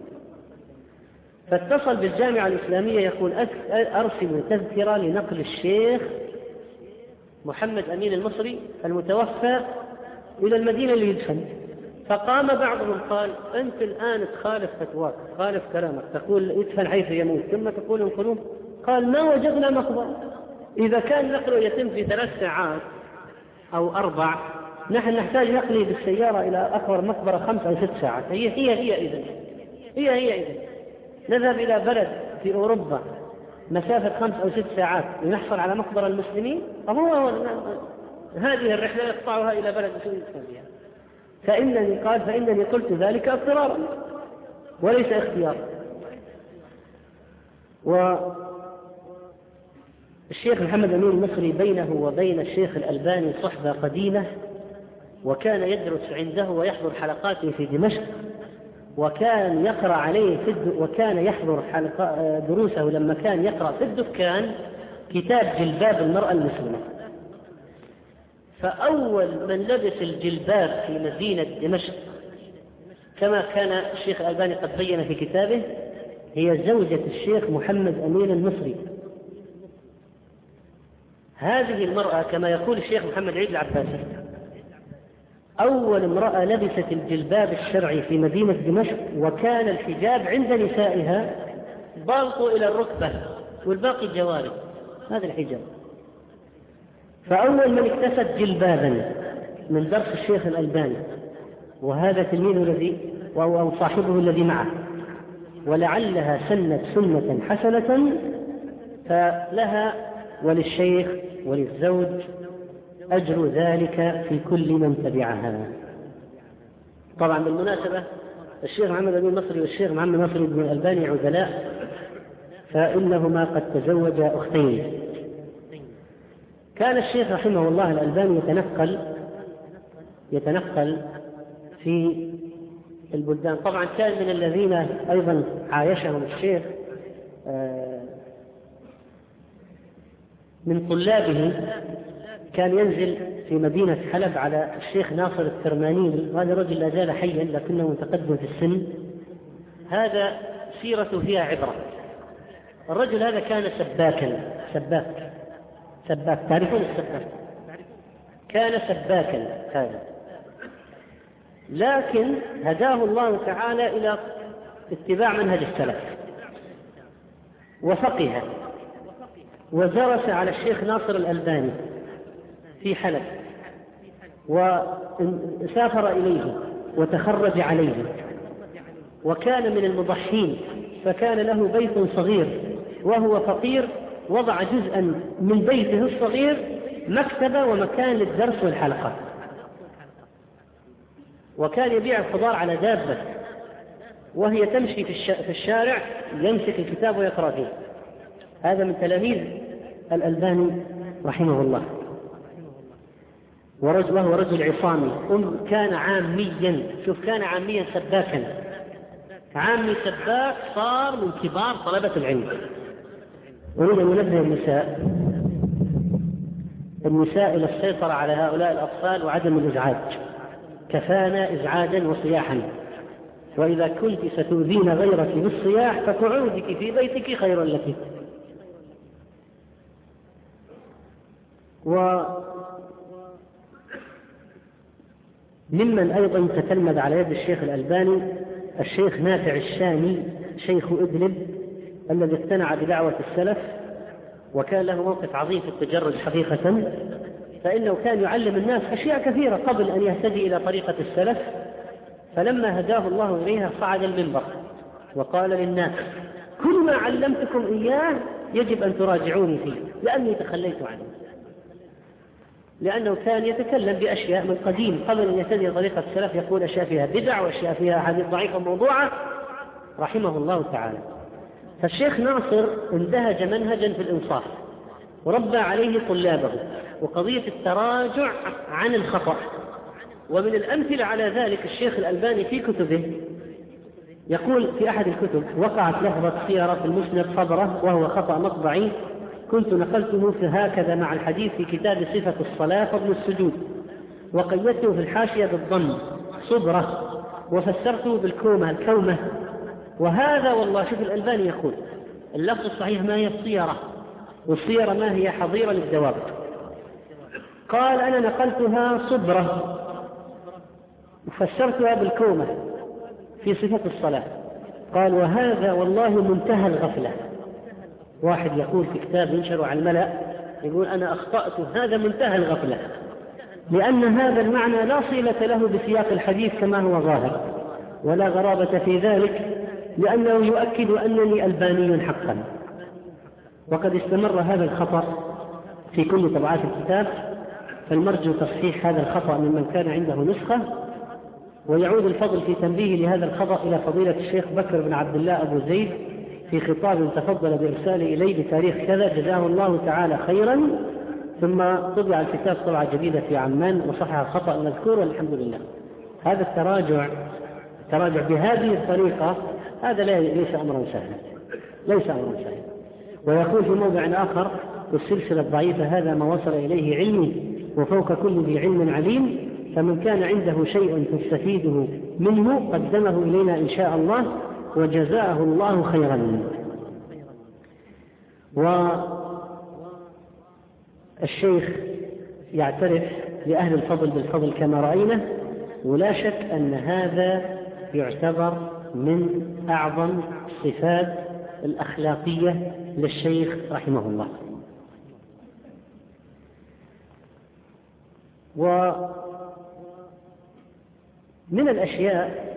فاتصل بالجامعة الإسلامية يقول أرسلوا تذكرة لنقل الشيخ محمد أمين المصري المتوفى إلى المدينة اللي يدفن. فقام بعضهم قال أنت الآن تخالف فتواك تخالف كلامك تقول يدفن حيث يموت ثم تقول انقلوب قال ما وجدنا مقبرة. إذا كان نقله يتم في ثلاث ساعات أو أربع نحن نحتاج نقله بالسيارة إلى أكبر مقبرة خمس أو ست ساعات. هي هي هي إذا هي هي إذا نذهب إلى بلد في أوروبا مسافة خمس أو ست ساعات لنحصل على مقبرة المسلمين هو هذه الرحلة يقطعها إلى بلد فيها فإنني قال فإنني قلت ذلك اضطرارا وليس اختيارا. والشيخ محمد أمين المصري بينه وبين الشيخ الألباني صحبة قديمة وكان يدرس عنده ويحضر حلقاته في دمشق. وكان يقرأ عليه في وكان يحضر حلقة دروسه لما كان يقرأ في الدكان كتاب جلباب المرأة المسلمة. فأول من لبس الجلباب في مدينة دمشق كما كان الشيخ الألباني قد بين في كتابه هي زوجة الشيخ محمد أمين المصري. هذه المرأة كما يقول الشيخ محمد عيد العباسي أول امرأة لبست الجلباب الشرعي في مدينة دمشق وكان الحجاب عند نسائها. بالط إلى الركبة والباقي جوارب. هذا الحجاب. فأول من اكتسب جلبابا من درس الشيخ الألباني وهذا تلميذه الذي أو صاحبه الذي معه. ولعلها سنت سنة حسنة فلها وللشيخ وللزوج أجر ذلك في كل من تبعها. طبعا بالمناسبة الشيخ محمد بن المصري والشيخ محمد نصر بن الألباني عزلاء فإنهما قد تزوجا أختين. كان الشيخ رحمه الله الألباني يتنقل يتنقل في البلدان. طبعا كان من الذين أيضا عايشهم الشيخ آه، من طلابه كان ينزل في مدينة حلب على الشيخ ناصر الترماني هذا رجل لا زال حيا لكنه متقدم في السن. هذا سيرته فيها عبرة. الرجل هذا كان سباكا سباك سباك. تعرفون السباك؟ كان سباكا هذا. لكن هداه الله تعالى إلى اتباع منهج السلف. وفقه. ودرس على الشيخ ناصر الألباني. في حلب وسافر إليه وتخرج عليه وكان من المضحين فكان له بيت صغير وهو فقير وضع جزءا من بيته الصغير مكتبة ومكان للدرس والحلقة. وكان يبيع الخضار على دابة وهي تمشي في الشارع يمسك الكتاب ويقرأ فيه. هذا من تلاميذ الألباني رحمه الله. ورجل وهو رجل عصامي. كان عاميا. شوف كان عاميا سباكا. عامي سباك صار من كبار طلبة العلم. أريد أن أنبه النساء. النساء إلى السيطرة على هؤلاء الأطفال وعدم الإزعاج. كفانا إزعاجا وصياحا. وإذا كنت ستؤذين غيرك بالصياح فقعودك في بيتك خير لك. و ممن أيضا تتلمذ على يد الشيخ الألباني الشيخ نافع الشامي شيخ إدلب الذي اقتنع بدعوة السلف وكان له موقف عظيم في التجرد حقيقة فإنه كان يعلم الناس أشياء كثيرة قبل أن يهتدي إلى طريقة السلف فلما هداه الله إليها صعد المنبر وقال للناس كل ما علمتكم إياه يجب أن تراجعوني فيه لأني تخليت عنه. لأنه كان يتكلم بأشياء من قديم قبل أن يهتدي طريقة السلف يقول أشياء فيها بدع وأشياء فيها حديث ضعيفة موضوعة رحمه الله تعالى. فالشيخ ناصر اندهج منهجا في الإنصاف وربى عليه طلابه وقضية التراجع عن الخطأ. ومن الأمثلة على ذلك الشيخ الألباني في كتبه يقول في أحد الكتب وقعت لفظة سيارة في المسند صبرة وهو خطأ مطبعي كنت نقلته هكذا مع الحديث في كتاب صفة الصلاة فضل السجود وقيدته في الحاشية بالضم صبرة وفسرته بالكومة الكومة. وهذا والله شوف الألباني يقول اللفظ الصحيح ما هي الصيرة؟ والصيرة ما هي حظيرة للدواب قال أنا نقلتها صبرة وفسرتها بالكومة في صفة الصلاة. قال وهذا والله منتهى الغفلة. واحد يقول في كتاب ينشر على الملأ يقول أنا أخطأت هذا منتهى الغفلة. لأن هذا المعنى لا صلة له بسياق الحديث كما هو ظاهر ولا غرابة في ذلك لأنه يؤكد أنني ألباني حقا. وقد استمر هذا الخطأ في كل طبعات الكتاب فالمرجو تصحيح هذا الخطأ ممن كان عنده نسخة ويعود الفضل في تنبيه لهذا الخطأ إلى فضيلة الشيخ بكر بن عبد الله أبو زيد في خطاب تفضل بإرساله إليه بتاريخ كذا جزاه الله تعالى خيرا. ثم طبع الكتاب طبعة جديدة في عمان وصحح الخطأ المذكور والحمد لله. هذا التراجع التراجع بهذه الطريقة هذا ليس أمرا سهلا ليس أمرا سهلا. ويقول في موضع آخر في السلسلة الضعيفة هذا ما وصل إليه علمي وفوق كل ذي علم عليم فمن كان عنده شيء تستفيده منه قدمه إلينا إن شاء الله. وجزاءه الله خيرا. والشيخ يعترف لأهل الفضل بالفضل كما رأينا ولا شك أن هذا يعتبر من أعظم الصفات الأخلاقية للشيخ رحمه الله. ومن الأشياء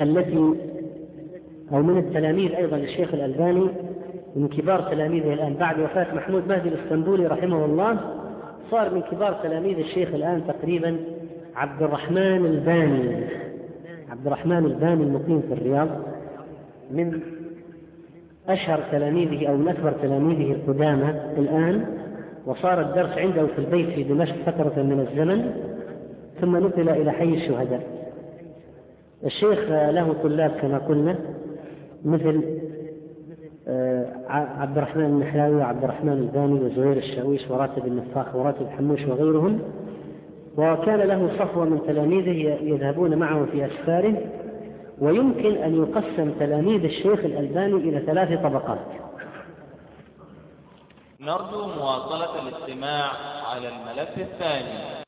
التي أو من التلاميذ أيضا للشيخ الألباني من كبار تلاميذه الآن. بعد وفاة محمود مهدي الإسطنبولي رحمه الله صار من كبار تلاميذ الشيخ الآن تقريبا عبد الرحمن الباني. عبد الرحمن الباني المقيم في الرياض. من أشهر تلاميذه أو من أكبر تلاميذه القدامى الآن. وصار الدرس عنده في البيت في دمشق فترة من الزمن. ثم نقل إلى حي الشهداء. الشيخ له طلاب كما قلنا مثل آه، عبد الرحمن النحلاوي وعبد الرحمن الباني وزهير الشاويش وراتب النفاخ وراتب حموش وغيرهم. وكان له صفوة من تلاميذه يذهبون معه في أسفاره ويمكن أن يقسم تلاميذ الشيخ الألباني إلى ثلاث طبقات. نرجو مواصلة الاستماع على الملف الثاني.